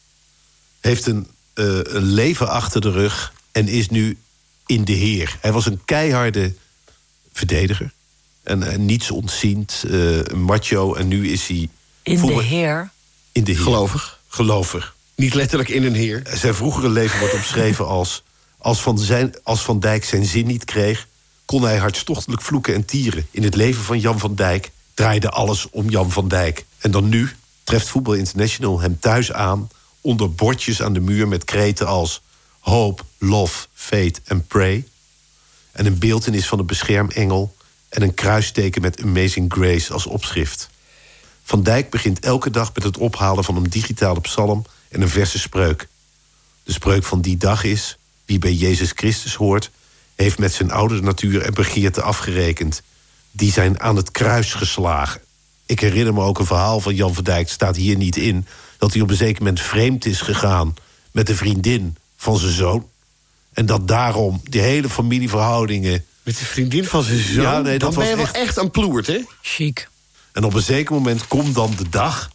heeft een, eh, een leven achter de rug en is nu in de heer. Hij was een keiharde verdediger. En, en niets ontziend, eh, macho. En nu is hij... In de heer. In de heer. Gelovig. Gelovig. Niet letterlijk in een heer. Zijn vroegere leven wordt omschreven als... Als van, zijn, als van Dijk zijn zin niet kreeg... kon hij hartstochtelijk vloeken en tieren. In het leven van Jan van Dijk draaide alles om Jan van Dijk. En dan nu treft Voetbal International hem thuis aan... onder bordjes aan de muur met kreten als... Hope, Love, Fate en Pray. En een beeltenis van een beschermengel... en een kruisteken met Amazing Grace als opschrift. Van Dijk begint elke dag met het ophalen van een digitale psalm... en een verse spreuk. De spreuk van die dag is... wie bij Jezus Christus hoort... heeft met zijn oude natuur en begeerte afgerekend. Die zijn aan het kruis geslagen. Ik herinner me ook een verhaal van Jan van Dijk... staat hier niet in... dat hij op een zeker moment vreemd is gegaan... met de vriendin van zijn zoon. En dat daarom die hele familieverhoudingen... Met de vriendin van zijn zoon? Ja, nee, dan dat ben was je wel echt... echt aan ploert, hè? Chic. En op een zeker moment komt dan de dag...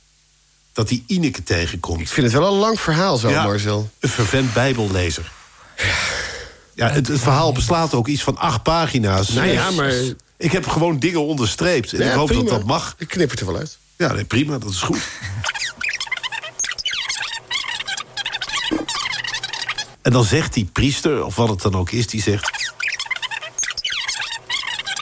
dat hij Ineke tegenkomt. Ik vind het wel een lang verhaal zo, Ja, Marcel. Een vervent bijbellezer. Ja, het, het verhaal beslaat ook iets van acht pagina's. Nou ja, maar- Ik heb gewoon dingen onderstreept. En Ja, ik hoop prima. dat dat mag. Ik knip het er wel uit. Ja, nee, prima, dat is goed. En dan zegt die priester, of wat het dan ook is, die zegt...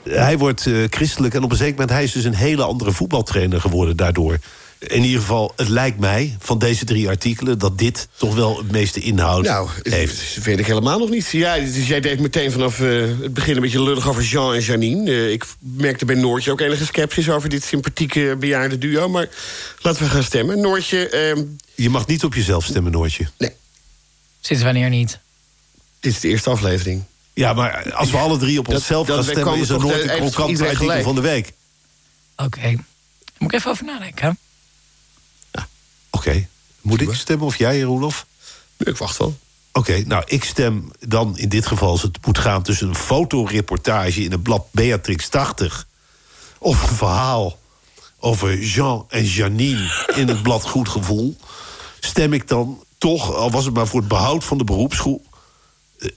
Hij wordt eh, christelijk en op een zeker moment... hij is dus een hele andere voetbaltrainer geworden daardoor. In ieder geval, het lijkt mij, van deze drie artikelen... dat dit toch wel het meeste inhoud Nou, heeft. dat weet ik helemaal nog niet. Ja, dus jij deed meteen vanaf eh, het begin een beetje lullig over Jean en Janine. Eh, ik merkte bij Noortje ook enige sceptisch over dit sympathieke bejaarde duo. Maar laten we gaan stemmen. Noortje... ehm, Je mag niet op jezelf stemmen, Noortje. Nee. Sinds wanneer niet? Dit is de eerste aflevering. Ja, maar als we alle drie op Dat- onszelf dat gaan stemmen... is er nooit een iedereen artikel van de week. Oké. Moet ik even over nadenken. Oké. Moet ik stemmen of jij, Roelof? Ik wacht wel. Oké, nou, ik stem dan in dit geval... als het moet gaan tussen een fotoreportage in het blad Beatrix 80... of een verhaal over Jean en Janine in het blad Goed Gevoel... stem ik dan toch, al was het maar voor het behoud van de beroepsgroep...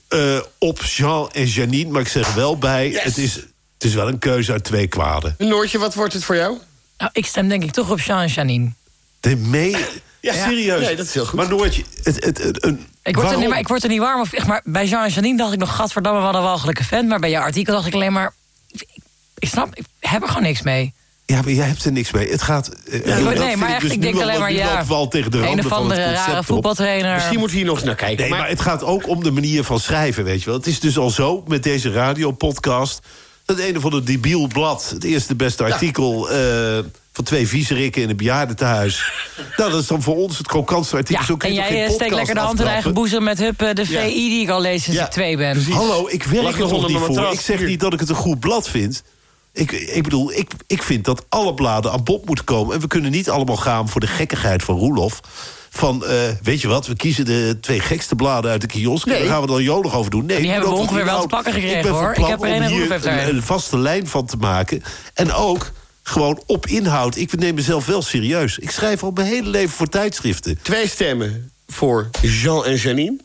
eh, eh, op Jean en Janine, maar ik zeg wel bij... Het, is, het is wel een keuze uit twee kwaden. Noortje, wat wordt het voor jou? Nou, ik stem denk ik toch op Jean en Janine. De mee... Ja, serieus. nee, dat is heel goed. Maar Noortje, het, het, het, een, Ik word, er, niet, maar ik word er niet warm of echt, maar bij Jean en Janine dacht ik nog, gadverdamme, wat een walgelijke vent. Maar bij jouw artikel dacht ik alleen maar, ik, ik snap, ik heb er gewoon niks mee. Ja, maar jij hebt er niks mee. Het gaat... eh, Ja, vind nee, maar echt, dus ik nu denk al- alleen maar, ja, tegen de een of van het andere rare op. voetbaltrainer. Misschien moeten we hier nog eens naar kijken. Nee, maar... het gaat ook om de manier van schrijven, weet je wel. Het is dus al zo met deze radiopodcast... dat een of ander debiel blad, het eerste beste artikel... eh, van twee viezerikken in een bejaardentehuis. [laughs] nou, dat is dan voor ons het krokantste artikel. Ja, en jij eh, steekt lekker de hand in eigen boezem met hup, eh, de Ja. VI die ik al lees sinds Ja, ik twee ben. Hallo, ik werk er nog niet voor. matras, Ik zeg niet dat ik het een goed blad vind. Ik, ik bedoel, ik, ik vind dat alle bladen aan bod moeten komen. En we kunnen niet allemaal gaan voor de gekkigheid van Roelof. Van, eh, weet je wat, we kiezen de twee gekste bladen uit de kiosk... en daar gaan we dan jolig over doen. Nee, Die hebben we ongeveer wel te inhoud- pakken gekregen, ik ben van hoor. Ik heb er er een, een. een vaste lijn van te maken. En ook gewoon op inhoud. Ik neem mezelf wel serieus. Ik schrijf al mijn hele leven voor tijdschriften. Twee stemmen voor Jean en Janine.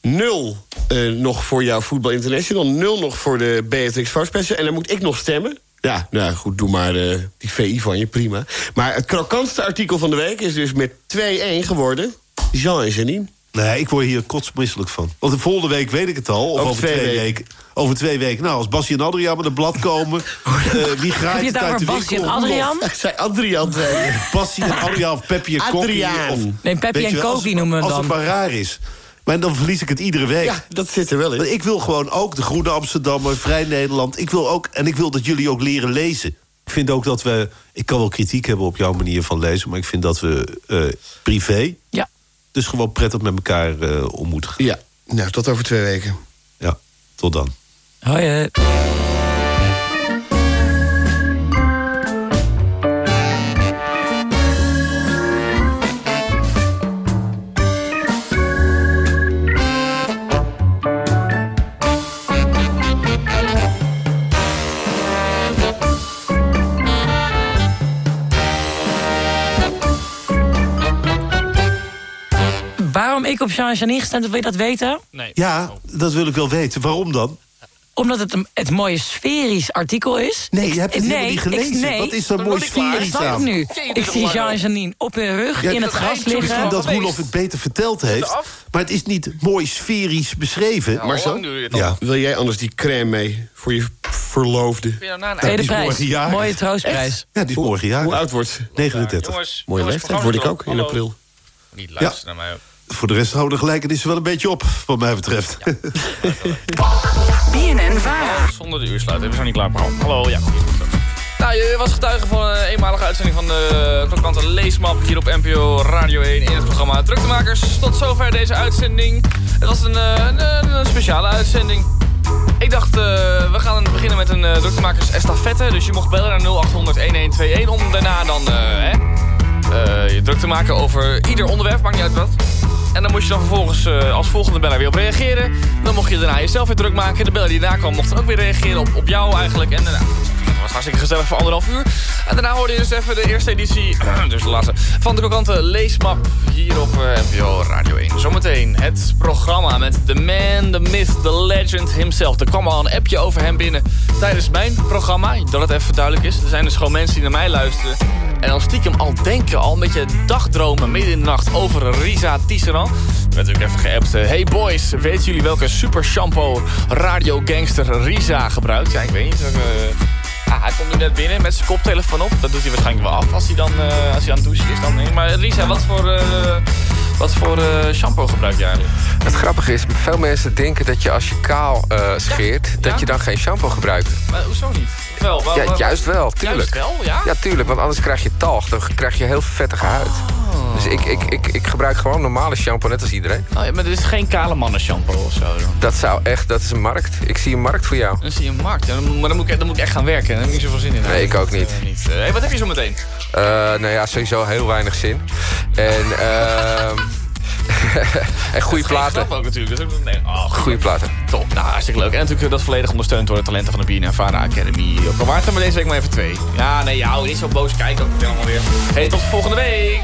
Nul eh, nog voor jouw Voetbal International. Nul nog voor de Beatrix Vouwspessen. En dan moet ik nog stemmen. Ja, nou goed, doe maar eh, die VI van je, prima. Maar het krokantste artikel van de week is dus met 2-1 geworden. Jean en Janine. Nee, ik word hier kotsmisselijk van. Want de volgende week weet ik het al. Of Over over, twee twee, weken. weken. Over twee weken. Nou, als Basje en Adriaan met een blad komen... [laughs] eh, wie Heb graait je het uit de Basje winkel? en Adriaan? Ik zei Adriaan. zei. Basje en Adriaan of Peppy en Kokkie. Nee, weet en Kokkie noemen we hem Als het dan. maar raar is. Maar dan verlies ik het iedere week. Ja, dat zit er wel in. Want ik wil gewoon ook de Groene Amsterdammer, Vrij Nederland. Ik wil ook, en ik wil dat jullie ook leren lezen. Ik vind ook dat we... Ik kan wel kritiek hebben op jouw manier van lezen... maar ik vind dat we eh, privé... Ja. Dus gewoon prettig met elkaar eh, om moeten gaan. Ja, nou, tot over twee weken. Ja, tot dan. Hoi. Op Jean Janine gestemd wil je dat weten? Nee. Ja, dat wil ik wel weten. Waarom dan? Omdat het een het mooie sferisch artikel is. Nee, je hebt het nee, niet gelezen. Ik, nee, Wat is er mooi sferisch Dat aan? nu. Ik zie Jean en Janine op hun rug Ja, in het gras liggen. Misschien dat Roelof het beter verteld heeft. Maar het is niet mooi sferisch beschreven. Marcel, Ja. wil jij anders die crème mee voor je verloofde? nou Tweede die is prijs. morgen jarig. Mooie troostprijs. Echt? Ja, die is morgen jarig. Hoe oud wordt ze? 39. jongens, Mooie jongens, leeftijd, word ik ook in april. Niet luisteren naar mij ook. Voor de rest houden de gelijkenissen wel een beetje op, wat mij betreft. [laughs] BNN Vara. Zonder de uursluit, even zo niet klaar. Paul. Hallo, ja. goed. Nou, je was getuige van een eenmalige uitzending van de Krokante Leesmap hier op NPO Radio 1 in het programma Druktemakers. Tot zover deze uitzending. Het was een, eh, een, een- speciale uitzending. Ik dacht, eh, we gaan beginnen met een uh, druktemakers estafette. Dus je mocht bellen naar 0800 1121 om daarna dan eh, hè, eh, je druk te maken over ieder onderwerp, maakt niet uit wat. En dan moest je dan vervolgens eh, als volgende beller weer op reageren. Dan mocht je daarna jezelf weer druk maken. De beller die daarna kwam mocht ook weer reageren op, op jou eigenlijk. En daarna, was hartstikke gezellig voor anderhalf uur. En daarna hoorde je dus even de eerste editie, [clears throat] dus de laatste, van de krokante Leesmap hier op eh, NPO Radio 1. Zometeen het programma met the man, the myth, the legend himself. Er kwam al een appje over hem binnen tijdens mijn programma. Dat het even duidelijk is. Er zijn dus gewoon mensen die naar mij luisteren. En al stiekem al denken, al een beetje dagdromen midden in de nacht over Risa Tisserand. Natuurlijk even geappt. eh, Hey boys, weten jullie welke super shampoo radio gangster Risa gebruikt? Ja, ik weet niet. eh, ah, hij komt nu net binnen met zijn koptelefoon op. Dat doet hij waarschijnlijk wel af als hij dan eh, als hij aan het douchen is. Dan, ik. maar Risa, wat voor, wat voor shampoo gebruik jij eigenlijk? Het grappige is, veel mensen denken dat je als je kaal scheert... dat je dan geen shampoo gebruikt. Maar hoezo niet? Wel, wel, Ja, wel- juist wel, tuurlijk. Juist wel, ja? Ja, tuurlijk, want anders krijg je talg. Dan krijg je heel vettige huid. Dus ik, ik, ik, ik gebruik gewoon normale shampoo, net als iedereen. Oh, ja, maar dit is geen kale mannen shampoo of zo dan? Dat zou echt, dat is een markt. Ik zie een markt voor jou. Dan zie je een markt. Ja, dan, maar dan moet, ik, dan moet ik echt gaan werken. Daar heb ik niet zoveel zin in. Nee, ik ook niet. Niet. Eh, hey, wat heb je zo meteen? Eh, nou ja, sowieso heel weinig zin. En, [laughs] ehm [laughs] en goede platen. Ook natuurlijk. Dus ook, nee, oh, Goede platen. Top, nou hartstikke leuk. En natuurlijk dat volledig ondersteund door de talenten van de BNN Vara Academy. Op waard maar deze week maar even twee. Ja, nee, jou niet zo boos kijken ook allemaal weer. Hey, tot volgende week.